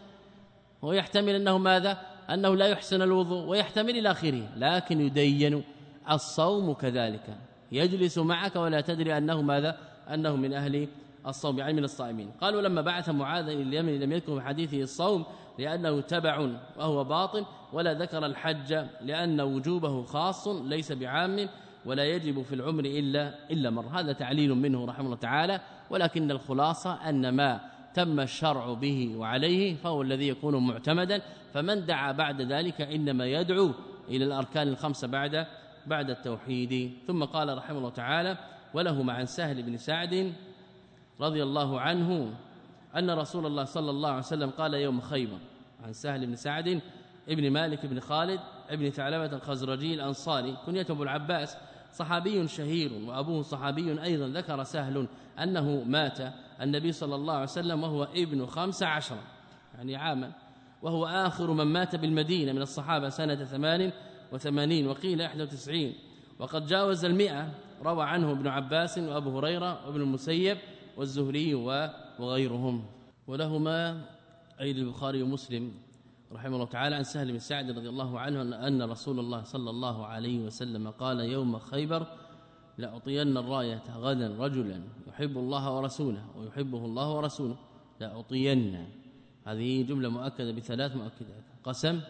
ويحتمل أنه ماذا؟ أنه لا يحسن الوضوء ويحتمل إلى آخره. لكن يدين الصوم كذلك. يجلس معك ولا تدري أنه ماذا؟ أنه من أهل الصوم يعني من الصائمين. قالوا لما بعث معاذ إلى اليمن لم يذكر في حديثه الصوم لأنه تبع وهو باطن ولا ذكر الحج لأن وجوبه خاص ليس بعام ولا يجب في العمر إلا إلا مره هذا تعليل منه رحمه الله تعالى ولكن الخلاصة أن ما تم الشرع به وعليه فهو الذي يكون معتمدا فمن دعا بعد ذلك إنما يدعو إلى الأركان الخمسة بعد بعد التوحيد. ثم قال رحمه الله تعالى وله عن سهل بن سعد رضي الله عنه أن رسول الله صلى الله عليه وسلم قال يوم خيبر عن سهل بن سعد ابن مالك بن خالد ابن ثعلبة الخزرجي الأنصاري كنيته أبو العباس صحابي شهير وأبوه صحابي أيضا ذكر سهل أنه مات النبي صلى الله عليه وسلم وهو ابن خمس عشر يعني عاما وهو آخر من مات بالمدينة من الصحابة سنة ثمان وثمانين وقيل 91 وقد جاوز المئة روى عنه ابن عباس وأبو هريرة وابن المسيب والزهري وغيرهم. ولهما اي البخاري ومسلم رحمه الله تعالى عن سهل بن سعد رضي الله عنه أن رسول الله صلى الله عليه وسلم قال يوم خيبر لأعطين الراية غدا رجلا يحب الله ورسوله ويحبه الله ورسوله. لأعطين. هذه جملة مؤكدة بثلاث مؤكدات. قسم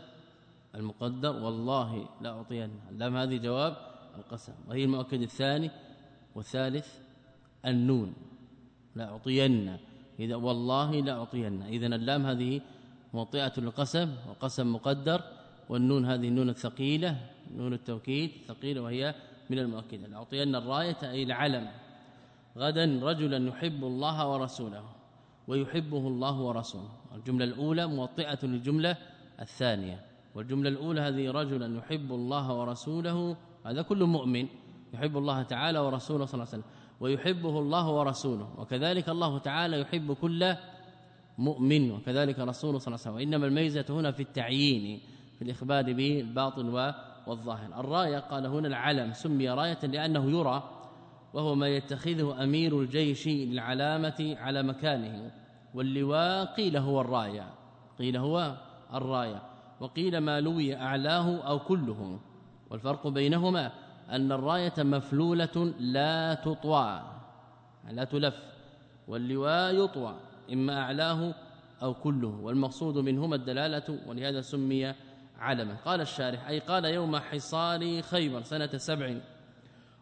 المقدر والله لأعطين. لام هذه جواب القسم. وهي المؤكد الثاني والثالث النون. لأعطين. إذا والله لأعطين. اذا اللام هذه موطئة للقسم وقسم مقدر والنون هذه النون الثقيله نون التوكيد ثقيلة وهي من المؤكده لأعطين الراية أي العلم. غدا رجلا يحب الله ورسوله ويحبه الله ورسوله. الجملة الأولى موطئة للجملة الثانية. والجملة الأولى هذه رجلا يحب الله ورسوله هذا كل مؤمن يحب الله تعالى ورسوله صلى الله عليه وسلم. ويحبه الله ورسوله. وكذلك الله تعالى يحب كل مؤمن. وكذلك رسوله صلى الله عليه وسلم. وإنما الميزة هنا في التعيين في الإخبار به الباطن والظاهر. الراية قال هنا العلم سمي راية لأنه يرى وهو ما يتخذه أمير الجيش للعلامة على مكانه. واللواء قيل هو الراية. قيل هو الراية. وقيل ما لوي أعلاه أو كله. والفرق بينهما أن الراية مفلولة لا تطوى لا تلف واللواء يطوى إما أعلاه أو كله والمقصود منهما الدلالة ولهذا سمي علما. قال الشارح أي قال يوم حصار خيبر سنة سبع.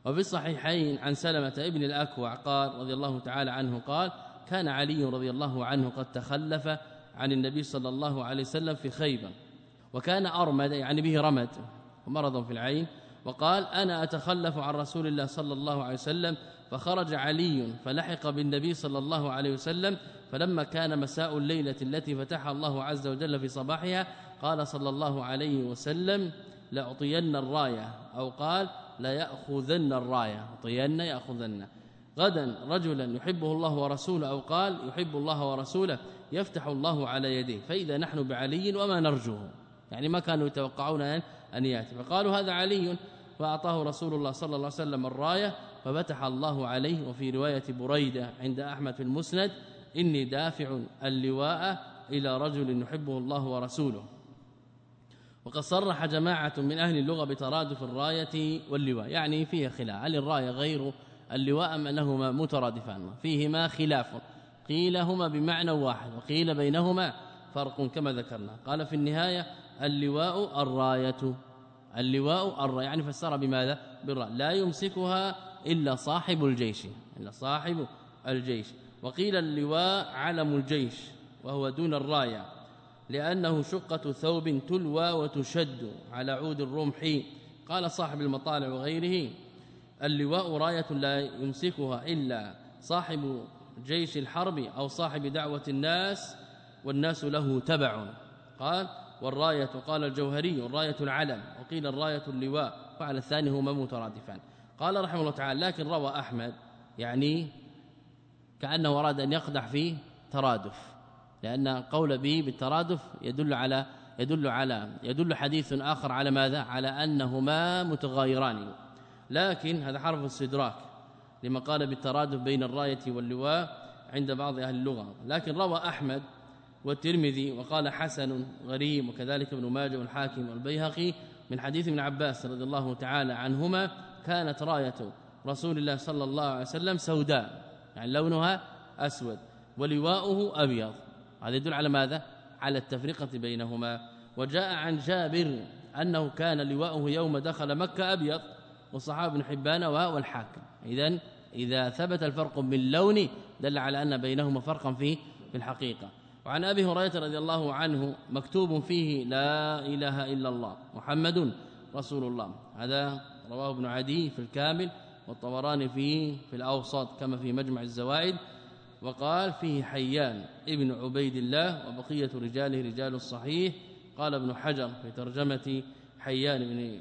وفي الصحيحين عن سلمة ابن الأكوع قال رضي الله تعالى عنه قال كان علي رضي الله عنه قد تخلف عن النبي صلى الله عليه وسلم في خيبر وكان أرمد يعني به رمد ومرض في العين وقال أنا أتخلف عن رسول الله صلى الله عليه وسلم فخرج علي فلحق بالنبي صلى الله عليه وسلم فلما كان مساء الليلة التي فتحها الله عز وجل في صباحها قال صلى الله عليه وسلم لأعطين الراية أو قال لا يأخذن الراية أعطين يأخذن. غدا رجلا يحبه الله ورسوله أو قال يحب الله ورسوله يفتح الله على يديه فإذا نحن بعلي وما نرجوه. يعني ما كانوا يتوقعون أن يأتي. فقالوا هذا علي فأعطاه رسول الله صلى الله عليه وسلم الراية ففتح الله عليه وفي رواية بريدة عند أحمد في المسند إني دافع اللواء إلى رجل يحبه الله ورسوله. وقد صرح جماعة من أهل اللغة بترادف الراية واللواء يعني فيها خلاف هل الراية غير اللواء أم أنهما مترادفان؟ فيهما خلاف. قيل هما بمعنى واحد وقيل بينهما فرق كما ذكرنا. قال في النهاية اللواء الراية. اللواء الراية يعني فسر بماذا؟ بالراء. لا يمسكها إلا صاحب الجيش إلا صاحب الجيش. وقيل اللواء علم الجيش وهو دون الراية لأنه شقة ثوب تلوى وتشد على عود الرمح. قال صاحب المطالع وغيره اللواء راية لا يمسكها إلا صاحب جيش الحرب أو صاحب دعوة الناس والناس له تبع. قال والراية قال الجوهري الرايه العلم وقيل الرايه اللواء فعل الثاني هما مترادفان قال رحمه الله تعالى لكن روى أحمد يعني كأنه أراد أن يقدح في ترادف لأن قول به بالترادف يدل على يدل على يدل حديث آخر على ماذا؟ على أنهما متغايران. لكن هذا حرف استدراك لما قال بالترادف بين الراية واللواء عند بعض أهل اللغة. لكن روى أحمد والترمذي وقال حسن غريب وكذلك ابن ماجه والحاكم والبيهقي من حديث ابن عباس رضي الله تعالى عنهما كانت راية رسول الله صلى الله عليه وسلم سوداء يعني لونها أسود ولواؤه أبيض. هذا يدل على ماذا؟ على التفرقة بينهما. وجاء عن جابر أنه كان لواؤه يوم دخل مكة أبيض وصحابه بن حبان والحاكم. اذا إذا ثبت الفرق باللون دل على أن بينهما فرقا في في الحقيقة. وعن أبي هريرة رضي الله عنه مكتوب فيه لا إله إلا الله محمد رسول الله. هذا رواه ابن عدي في الكامل والطبراني في في الاوسط كما في مجمع الزوائد. وقال فيه حيان ابن عبيد الله وبقية رجاله رجال الصحيح. قال ابن حجر في ترجمة حيان بن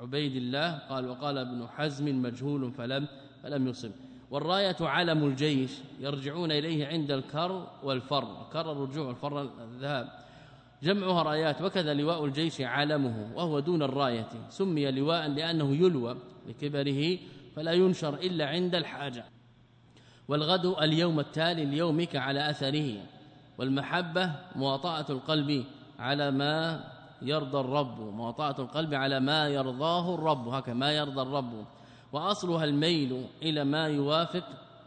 عبيد الله قال وقال ابن حزم مجهول فلم فلم يصب. والراية علم الجيش يرجعون إليه عند الكر والفر. كر الرجوع والفر الذهاب. جمعها رايات. وكذا لواء الجيش علمه وهو دون الراية. سمي لواء لأنه يلوى لكبره فلا ينشر إلا عند الحاجة. والغد اليوم التالي ليومك على أثره. والمحبة مواطأة القلب على ما يرضى الرب. مواطأة القلب على ما يرضاه الرب. هكذا ما يرضى الرب. وأصلها الميل إلى ما يوافق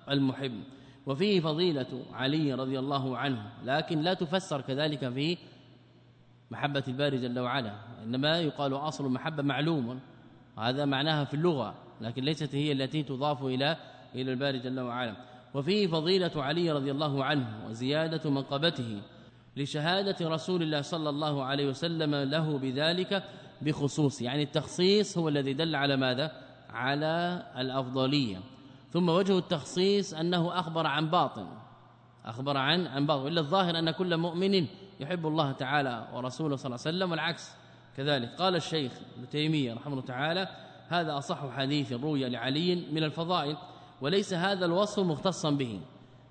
المحب. وفيه فضيلة علي رضي الله عنه لكن لا تفسر كذلك في محبة الباري جل وعلا. إنما يقال أصل المحبة معلوم. هذا معناها في اللغة لكن ليست هي التي تضاف إلى إلى الباري جل وعلا. وفيه فضيلة علي رضي الله عنه وزيادة منقبته لشهادة رسول الله صلى الله عليه وسلم له بذلك بخصوص. يعني التخصيص هو الذي دل على ماذا؟ على الأفضلية. ثم وجه التخصيص أنه أخبر عن باطن أخبر عن عن باطن إلا الظاهر أن كل مؤمن يحب الله تعالى ورسوله صلى الله عليه وسلم والعكس. كذلك قال الشيخ ابن تيمية رحمه الله تعالى هذا أصح حديث روي لعلي من الفضائل وليس هذا الوصف مختصا به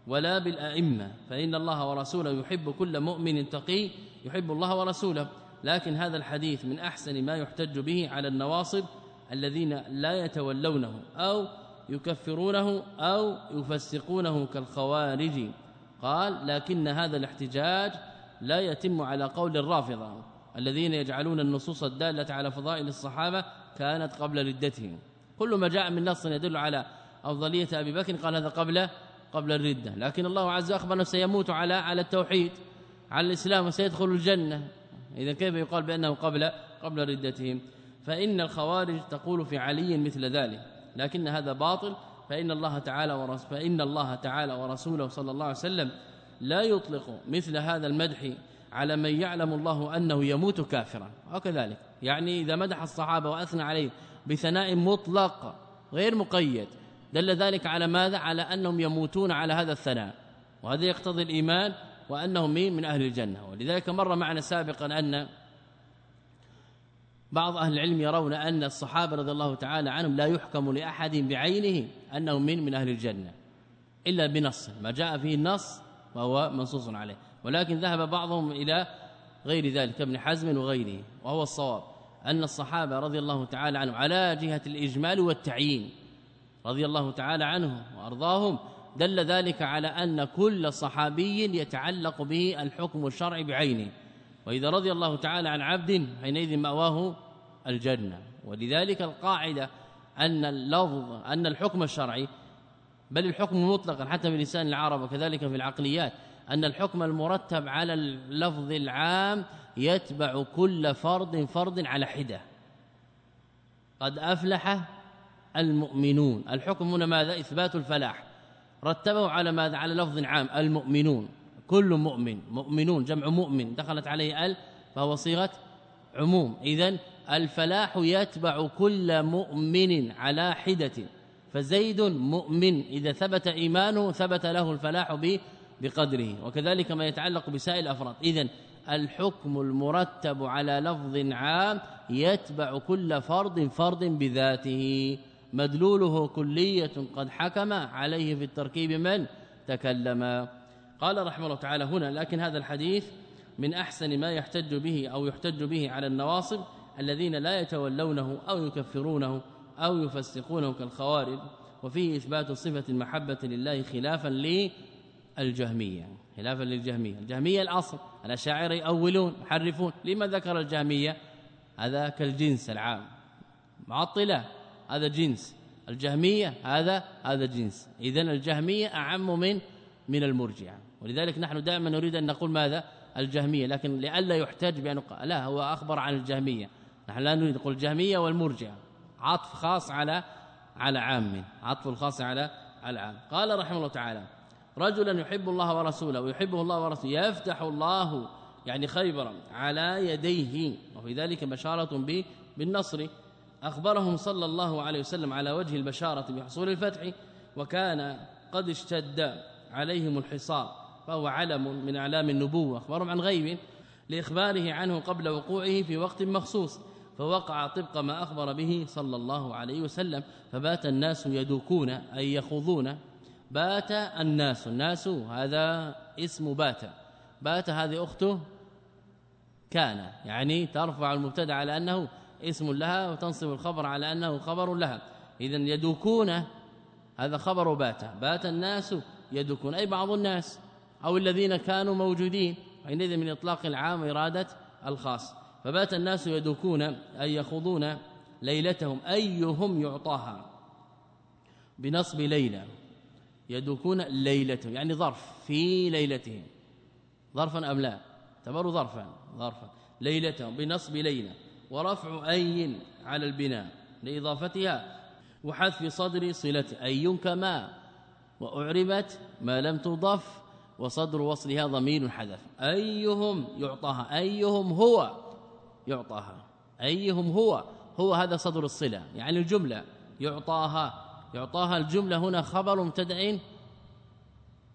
ولا بالأئمة فإن الله ورسوله يحب كل مؤمن تقي يحب الله ورسوله. لكن هذا الحديث من أحسن ما يحتج به على النواصب الذين لا يتولونه أو يكفرونه أو يفسقونه كالخوارج. قال لكن هذا الاحتجاج لا يتم على قول الرافضة. الذين يجعلون النصوص الدالة على فضائل الصحابة كانت قبل ردتهم. كل ما جاء من نص يدل على أفضلية أبي بكر قال هذا قبل قبل الردة. لكن الله عز وجل اخبر سيموت على على التوحيد على الإسلام وسيدخل الجنة. إذا كيف يقال بأنه قبل قبل ردتهم؟ فإن الخوارج تقول في علي مثل ذلك لكن هذا باطل. فإن الله تعالى ورسول فإن الله تعالى ورسوله صلى الله عليه وسلم لا يطلق مثل هذا المدح على من يعلم الله أنه يموت كافرا. وكذلك يعني إذا مدح الصحابة وأثنى عليه بثناء مطلق غير مقيد دل ذلك على ماذا؟ على أنهم يموتون على هذا الثناء. وهذا يقتضي الإيمان وأنهم من أهل الجنة. ولذلك مر معنا سابقا أن بعض أهل العلم يرون أن الصحابة رضي الله تعالى عنهم لا يحكم لأحد بعينه انه من من أهل الجنة إلا بنص ما جاء فيه النص فهو منصوص عليه. ولكن ذهب بعضهم إلى غير ذلك كابن حزم وغيره وهو الصواب أن الصحابة رضي الله تعالى عنهم على جهة الإجمال والتعيين رضي الله تعالى عنهم وأرضاهم دل ذلك على أن كل صحابي يتعلق به الحكم الشرعي بعينه. وإذا رضي الله تعالى عن عبد حينئذ مأواه الجنة. ولذلك القاعدة أن اللفظ أن الحكم الشرعي بل الحكم مطلقا حتى في لسان العرب وكذلك في العقليات أن الحكم المرتب على اللفظ العام يتبع كل فرد فرد على حدة. قد أفلح المؤمنون. الحكم هنا ماذا؟ إثبات الفلاح. رتبه على ماذا؟ على لفظ عام المؤمنون. كل مؤمن مؤمنون جمع مؤمن دخلت عليه ال فهو صيغة عموم. اذا الفلاح يتبع كل مؤمن على حدة فزيد مؤمن إذا ثبت إيمانه ثبت له الفلاح بقدره وكذلك ما يتعلق بسائر الأفراد. اذا الحكم المرتب على لفظ عام يتبع كل فرد فرد بذاته. مدلوله كلية قد حكم عليه في التركيب من تكلم. قال رحمه الله تعالى هنا لكن هذا الحديث من أحسن ما يحتج به أو يحتج به على النواصب الذين لا يتولونه أو يكفرونه أو يفسقونه كالخوارج وفيه إثبات صفة المحبه لله خلافا للجهمية خلافا للجهمية. الجهمية الأصل الأشاعرة يؤولون يحرفون. لما ذكر الجهمية؟ هذا كالجنس العام. معطلة هذا جنس. الجهمية هذا هذا جنس. اذا الجهمية أعم من من المرجئه ولذلك نحن دائما نريد أن نقول ماذا؟ الجهمية. لكن لئلا يحتج بأن لا هو أخبر عن الجهمية. نحن لا نريد نقول الجهمية والمرجئه عطف خاص على على عام. عطف الخاص على على عام. قال رحمه الله تعالى رجلا يحب الله ورسوله ويحبه الله ورسوله يفتح الله يعني خيبرا على يديه. وفي ذلك بشارة به بالنصر. أخبرهم صلى الله عليه وسلم على وجه البشارة بحصول الفتح وكان قد اشتد عليهم الحصار. فهو علم من أعلام النبوة. اخبارهم عن غيب لإخباره عنه قبل وقوعه في وقت مخصوص فوقع طبق ما أخبر به صلى الله عليه وسلم فبات الناس يدوكون أي يخوضون. بات الناس الناس هذا اسم بات. بات هذه أخته كان يعني ترفع المبتدأ على أنه اسم لها وتنصب الخبر على أنه خبر لها. اذا يدوكون هذا خبر بات. بات الناس يدوكون أي بعض الناس. أو الذين كانوا موجودين حينئذ من إطلاق العام إرادة الخاص. فبات الناس يدوكون أي يخوضون ليلتهم أيهم يعطاها؟ بنصب ليلة. يدوكون ليلتهم يعني ظرف في ليلتهم. ظرفا أم لا؟ تبر ظرفا ظرفا. ليلتهم بنصب ليلة. ورفع اي على البناء؟ لإضافتها. وحذف صدر صلته أي كما. وأعربت ما لم تضف وصدر وصلها ضمير حذف. أيهم يعطاها أيهم هو يعطاها. أيهم هو هو هذا صدر الصلة يعني الجملة. يعطاها يعطاها الجملة هنا خبر مبتدا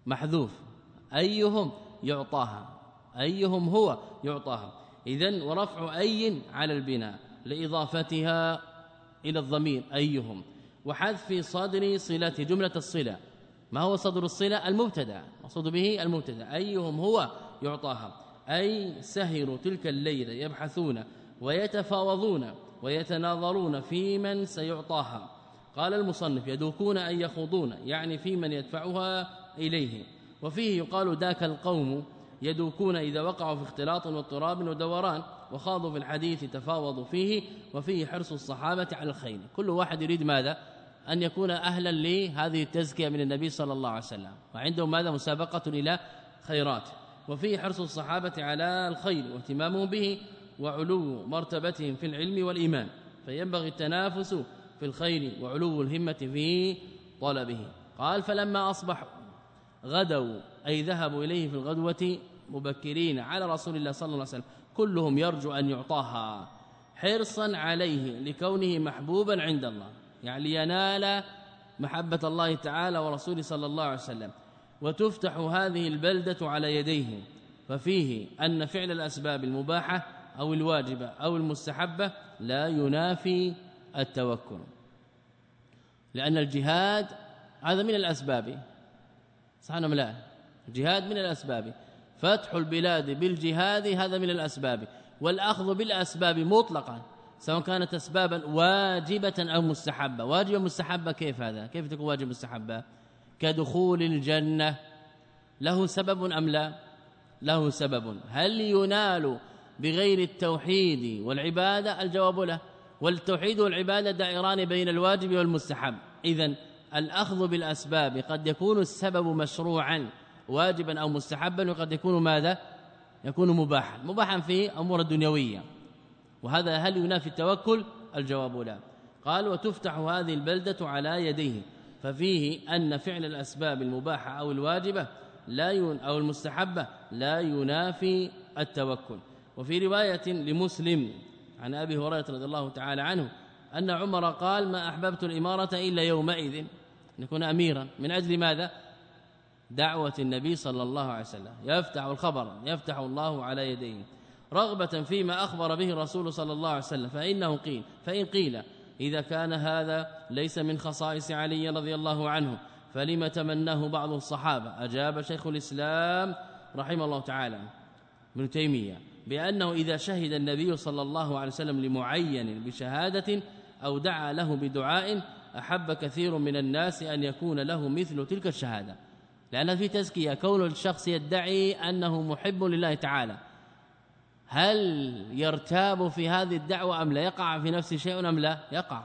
محذوف. أيهم يعطاها أيهم هو يعطاها. إذا ورفع أي على البناء لإضافتها إلى الضمير أيهم. وحذف صدر صلة جملة الصلة. ما هو صدر الصلة؟ المبتدأ. مقصود به المبتدأ. أيهم هو؟ يعطاها. أي سهروا تلك الليلة يبحثون ويتفاوضون ويتناظرون في من سيعطاها. قال المصنف يدوكون أن يخوضون يعني في من يدفعها إليه. وفيه يقال ذاك القوم يدوكون إذا وقعوا في اختلاط واضطراب ودوران وخاضوا في الحديث تفاوضوا فيه وفيه حرص الصحابة على الخير. كل واحد يريد ماذا؟ أن يكون أهلا لهذه التزكية من النبي صلى الله عليه وسلم. وعندهم ماذا؟ مسابقة إلى خيرات. وفيه حرص الصحابة على الخير واهتمامهم به وعلو مرتبتهم في العلم والإيمان. فينبغي التنافس في الخير وعلو الهمة في طلبه. قال فلما أصبحوا غدوا أي ذهبوا إليه في الغدوة مبكرين على رسول الله صلى الله عليه وسلم كلهم يرجو أن يعطاها حرصا عليه لكونه محبوبا عند الله. يعني لينال محبة الله تعالى ورسوله صلى الله عليه وسلم. وتفتح هذه البلدة على يديه. ففيه أن فعل الأسباب المباحة أو الواجبة أو المستحبة لا ينافي التوكل. لأن الجهاد هذا من الأسباب. صح أم لا؟ الجهاد من الأسباب. فتح البلاد بالجهاد هذا من الأسباب. والأخذ بالأسباب مطلقا. سواء كانت اسبابا واجبة أو مستحبة. واجبه مستحبة كيف هذا؟ كيف تكون واجب مستحبة؟ كدخول الجنة. له سبب أم لا؟ له سبب. هل ينال بغير التوحيد والعبادة؟ الجواب له والتوحيد والعبادة دائران بين الواجب والمستحب. اذا الأخذ بالأسباب قد يكون السبب مشروعا واجبا أو مستحبا وقد يكون ماذا؟ يكون مباحا. مباحا في أمور الدنيويه وهذا هل ينافي التوكل؟ الجواب لا. قال وتفتح هذه البلدة على يديه ففيه أن فعل الأسباب المباحة أو الواجبة لا ين أو المستحبة لا ينافي التوكل. وفي رواية لمسلم عن أبي هريرة رضي الله تعالى عنه أن عمر قال ما أحببت الإمارة إلا يومئذ. نكون اميرا. من أجل ماذا؟ دعوة النبي صلى الله عليه وسلم. يفتح الخبر يفتح الله على يديه. رغبة فيما أخبر به الرسول صلى الله عليه وسلم فإنه قيل فإن قيل إذا كان هذا ليس من خصائص علي رضي الله عنه فلم تمناه بعض الصحابة؟ أجاب شيخ الإسلام رحمه الله تعالى ابن تيمية بأنه إذا شهد النبي صلى الله عليه وسلم لمعين بشهادة أو دعا له بدعاء أحب كثير من الناس أن يكون له مثل تلك الشهادة لأن في تزكية كون الشخص يدعي أنه محب لله تعالى. هل يرتاب في هذه الدعوة أم لا؟ يقع في نفسه شيء أم لا؟ يقع.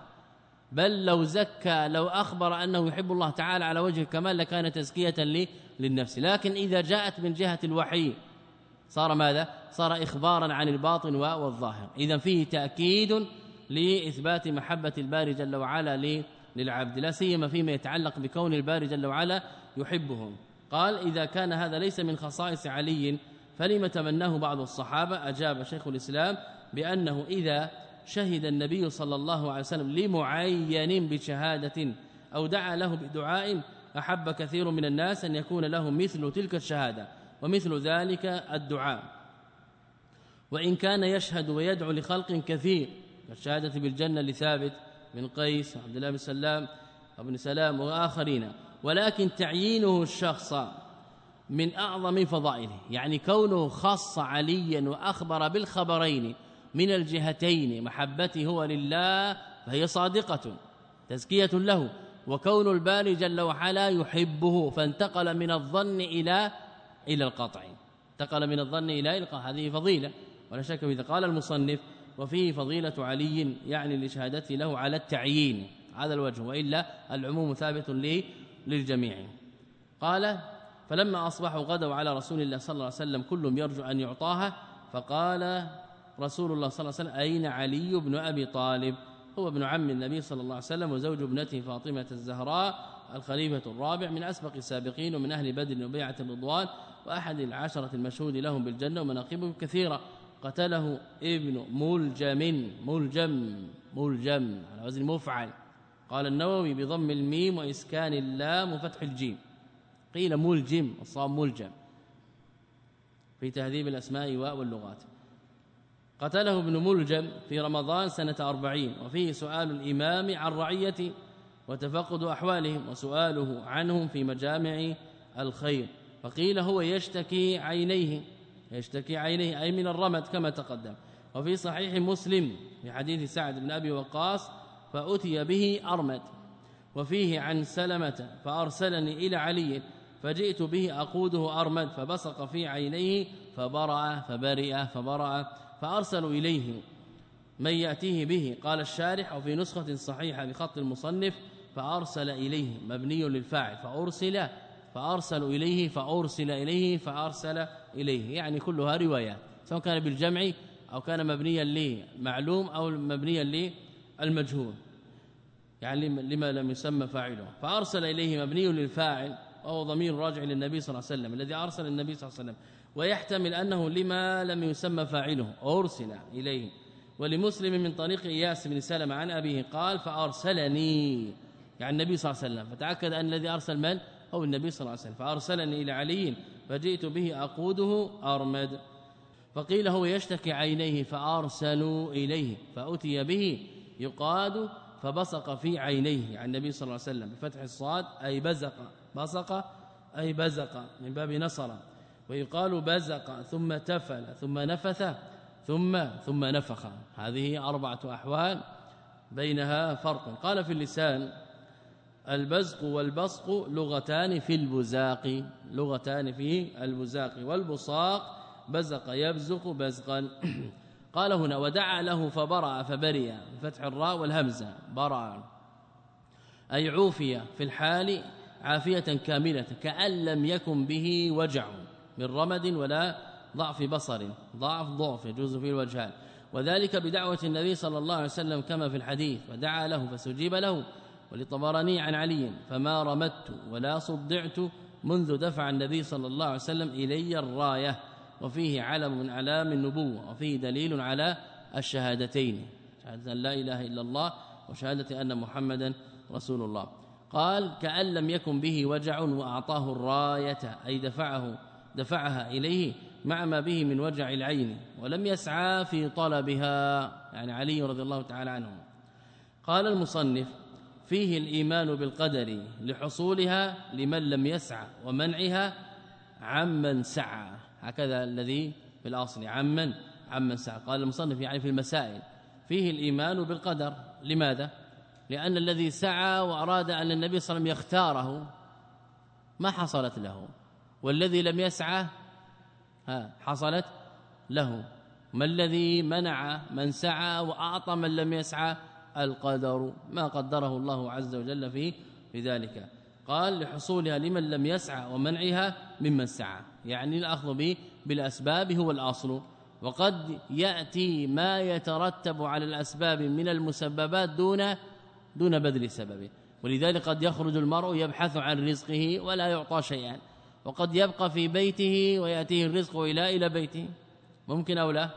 بل لو زكى لو أخبر أنه يحب الله تعالى على وجه الكمال لكان تزكية لي للنفس. لكن إذا جاءت من جهة الوحي صار ماذا؟ صار إخبارا عن الباطن والظاهر. اذا فيه تأكيد لإثبات محبة الباري جل وعلا للعبد. لا سيما فيما يتعلق بكون الباري جل وعلا يحبهم. قال إذا كان هذا ليس من خصائص علي فلم تمناه بعض الصحابة؟ أجاب شيخ الإسلام بأنه إذا شهد النبي صلى الله عليه وسلم لمعين بشهادة أو دعا له بدعاء أحب كثير من الناس أن يكون له مثل تلك الشهادة ومثل ذلك الدعاء. وإن كان يشهد ويدعو لخلق كثير كالشهادة بالجنة لثابت بن قيس وعبد الله بن سلام سلام وآخرين ولكن تعيينه الشخص من أعظم فضائله. يعني كونه خص عليا وأخبر بالخبرين من الجهتين محبته هو لله فهي صادقة تزكية له. وكون الباري جل وعلا يحبه فانتقل من الظن إلى إلى القطع. انتقل من الظن إلى القطع هذه فضيلة. ولا شك إذا قال المصنف وفيه فضيلة علي يعني لشهادته له على التعيين. هذا الوجه. وإلا العموم ثابت للجميع. قال فلما أصبحوا غدوا على رسول الله صلى الله عليه وسلم كلهم يرجو أن يعطاها فقال رسول الله صلى الله عليه وسلم أين علي بن أبي طالب؟ هو ابن عم النبي صلى الله عليه وسلم وزوج ابنته فاطمة الزهراء الخليفة الرابع من أسبق السابقين ومن أهل بدر وبيعة الرضوان وأحد العشرة المشهود لهم بالجنة ومناقبهم كثيرة. قتله ابن ملجم ملجم ملجم على وزن مفعل. قال النووي بضم الميم وإسكان اللام وفتح الجيم. قيل ملجم الصاد ملجم. في تهذيب الأسماء واللغات قتله ابن ملجم في رمضان سنة أربعين وفيه سؤال الإمام عن رعية وتفقد أحوالهم وسؤاله عنهم في مجامع الخير. فقيل هو يشتكي عينيه يشتكي عينيه أي من الرمد كما تقدم. وفي صحيح مسلم في حديث سعد بن أبي وقاص فأتي به أرمد. وفيه عن سلمة فأرسلني إلى علي فجئت به أقوده أرمد فبصق في عينيه فبرأ فبرئ فبرأ فأرسلوا إليه من يأتيه به. قال الشارح وفي نسخة صحيحة بخط المصنف فأرسل إليه مبني للفاعل فأرسل فأرسلوا إليه فأرسل إليه فأرسل إليه. يعني كلها روايات سواء كان بالجمع أو كان مبنيا لمعلوم أو مبنيا للمجهول يعني لما لم يسمى فاعله. فأرسل إليه مبني للفاعل وهو ضمير راجع للنبي صلى الله عليه وسلم الذي أرسل النبي صلى الله عليه وسلم. ويحتمل أنه لما لم يسمى فاعله أرسل إليه. ولمسلم من طريق إياس بن سلمة عن أبيه قال فأرسلني. يعني النبي صلى الله عليه وسلم. فتأكد أن الذي أرسل من؟ هو النبي صلى الله عليه وسلم. فأرسلني إلى علي فجئت به أقوده أرمد. فقيل هو يشتكي عينيه فأرسلوا إليه. فأتي به يقاد فبصق في عينيه عن النبي صلى الله عليه وسلم بفتح الصاد أي بزق بصق أي بزق من باب نصر. ويقال بزق ثم تفل ثم نفث ثم ثم نفخ. هذه أربعة أحوال بينها فرق. قال في اللسان البزق والبصق لغتان في البزاق لغتان في البزاق والبصاق. بزق يبزق بزقا. قال هنا ودعا له فبرأ فبرئ بفتح الراء والهمزة. برأ. أي عوفي في الحال عافية كاملة كأن لم يكن به وجع من رمد ولا ضعف بصر. ضعف ضعف يجوز فيه الوجهان وذلك بدعوة النبي صلى الله عليه وسلم كما في الحديث. ودعا له فاستجيب له ولطبراني عن علي فما رمدت ولا صدعت منذ دفع النبي صلى الله عليه وسلم إلي الراية. وفيه علم من علام النبوة وفيه دليل على الشهادتين. شهادة لا إله إلا الله وشهادة أن محمدا رسول الله. قال كأن لم يكن به وجع وأعطاه الراية أي دفعه دفعها إليه مع ما به من وجع العين ولم يسعى في طلبها. يعني علي رضي الله تعالى عنه. قال المصنف فيه الإيمان بالقدر لحصولها لمن لم يسعى ومنعها عمن سعى. هكذا الذي في الأصل. عمن عمن سعى قال المصنف يعني في المسائل. فيه الإيمان بالقدر. لماذا؟ لأن الذي سعى وأراد أن النبي صلى الله عليه وسلم يختاره ما حصلت له. والذي لم يسعى ها حصلت له. ما الذي منع من سعى وأعطى من لم يسعى؟ القدر. ما قدره الله عز وجل فيه بذلك. قال لحصولها لمن لم يسعى ومنعها ممن سعى. يعني الأخذ به بالأسباب هو الأصل. وقد يأتي ما يترتب على الأسباب من المسببات دون دون بذل سببه ولذلك قد يخرج المرء يبحث عن رزقه ولا يعطى شيئا. وقد يبقى في بيته ويأتيه الرزق إلى إلى بيته. ممكن أو لا؟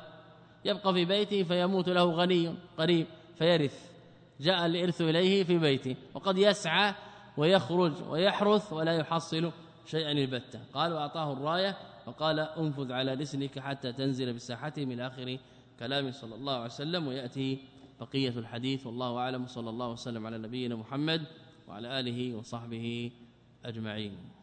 يبقى في بيته فيموت له غني قريب فيرث. جاء الإرث إليه في بيته. وقد يسعى ويخرج ويحرث ولا يحصل شيئا البتة قال واعطاه الراية وقال انفذ على لسنك حتى تنزل بساحته من آخر كلام صلى الله عليه وسلم ويأتي بقية الحديث. والله أعلم صلى الله وسلم على نبينا محمد وعلى آله وصحبه أجمعين.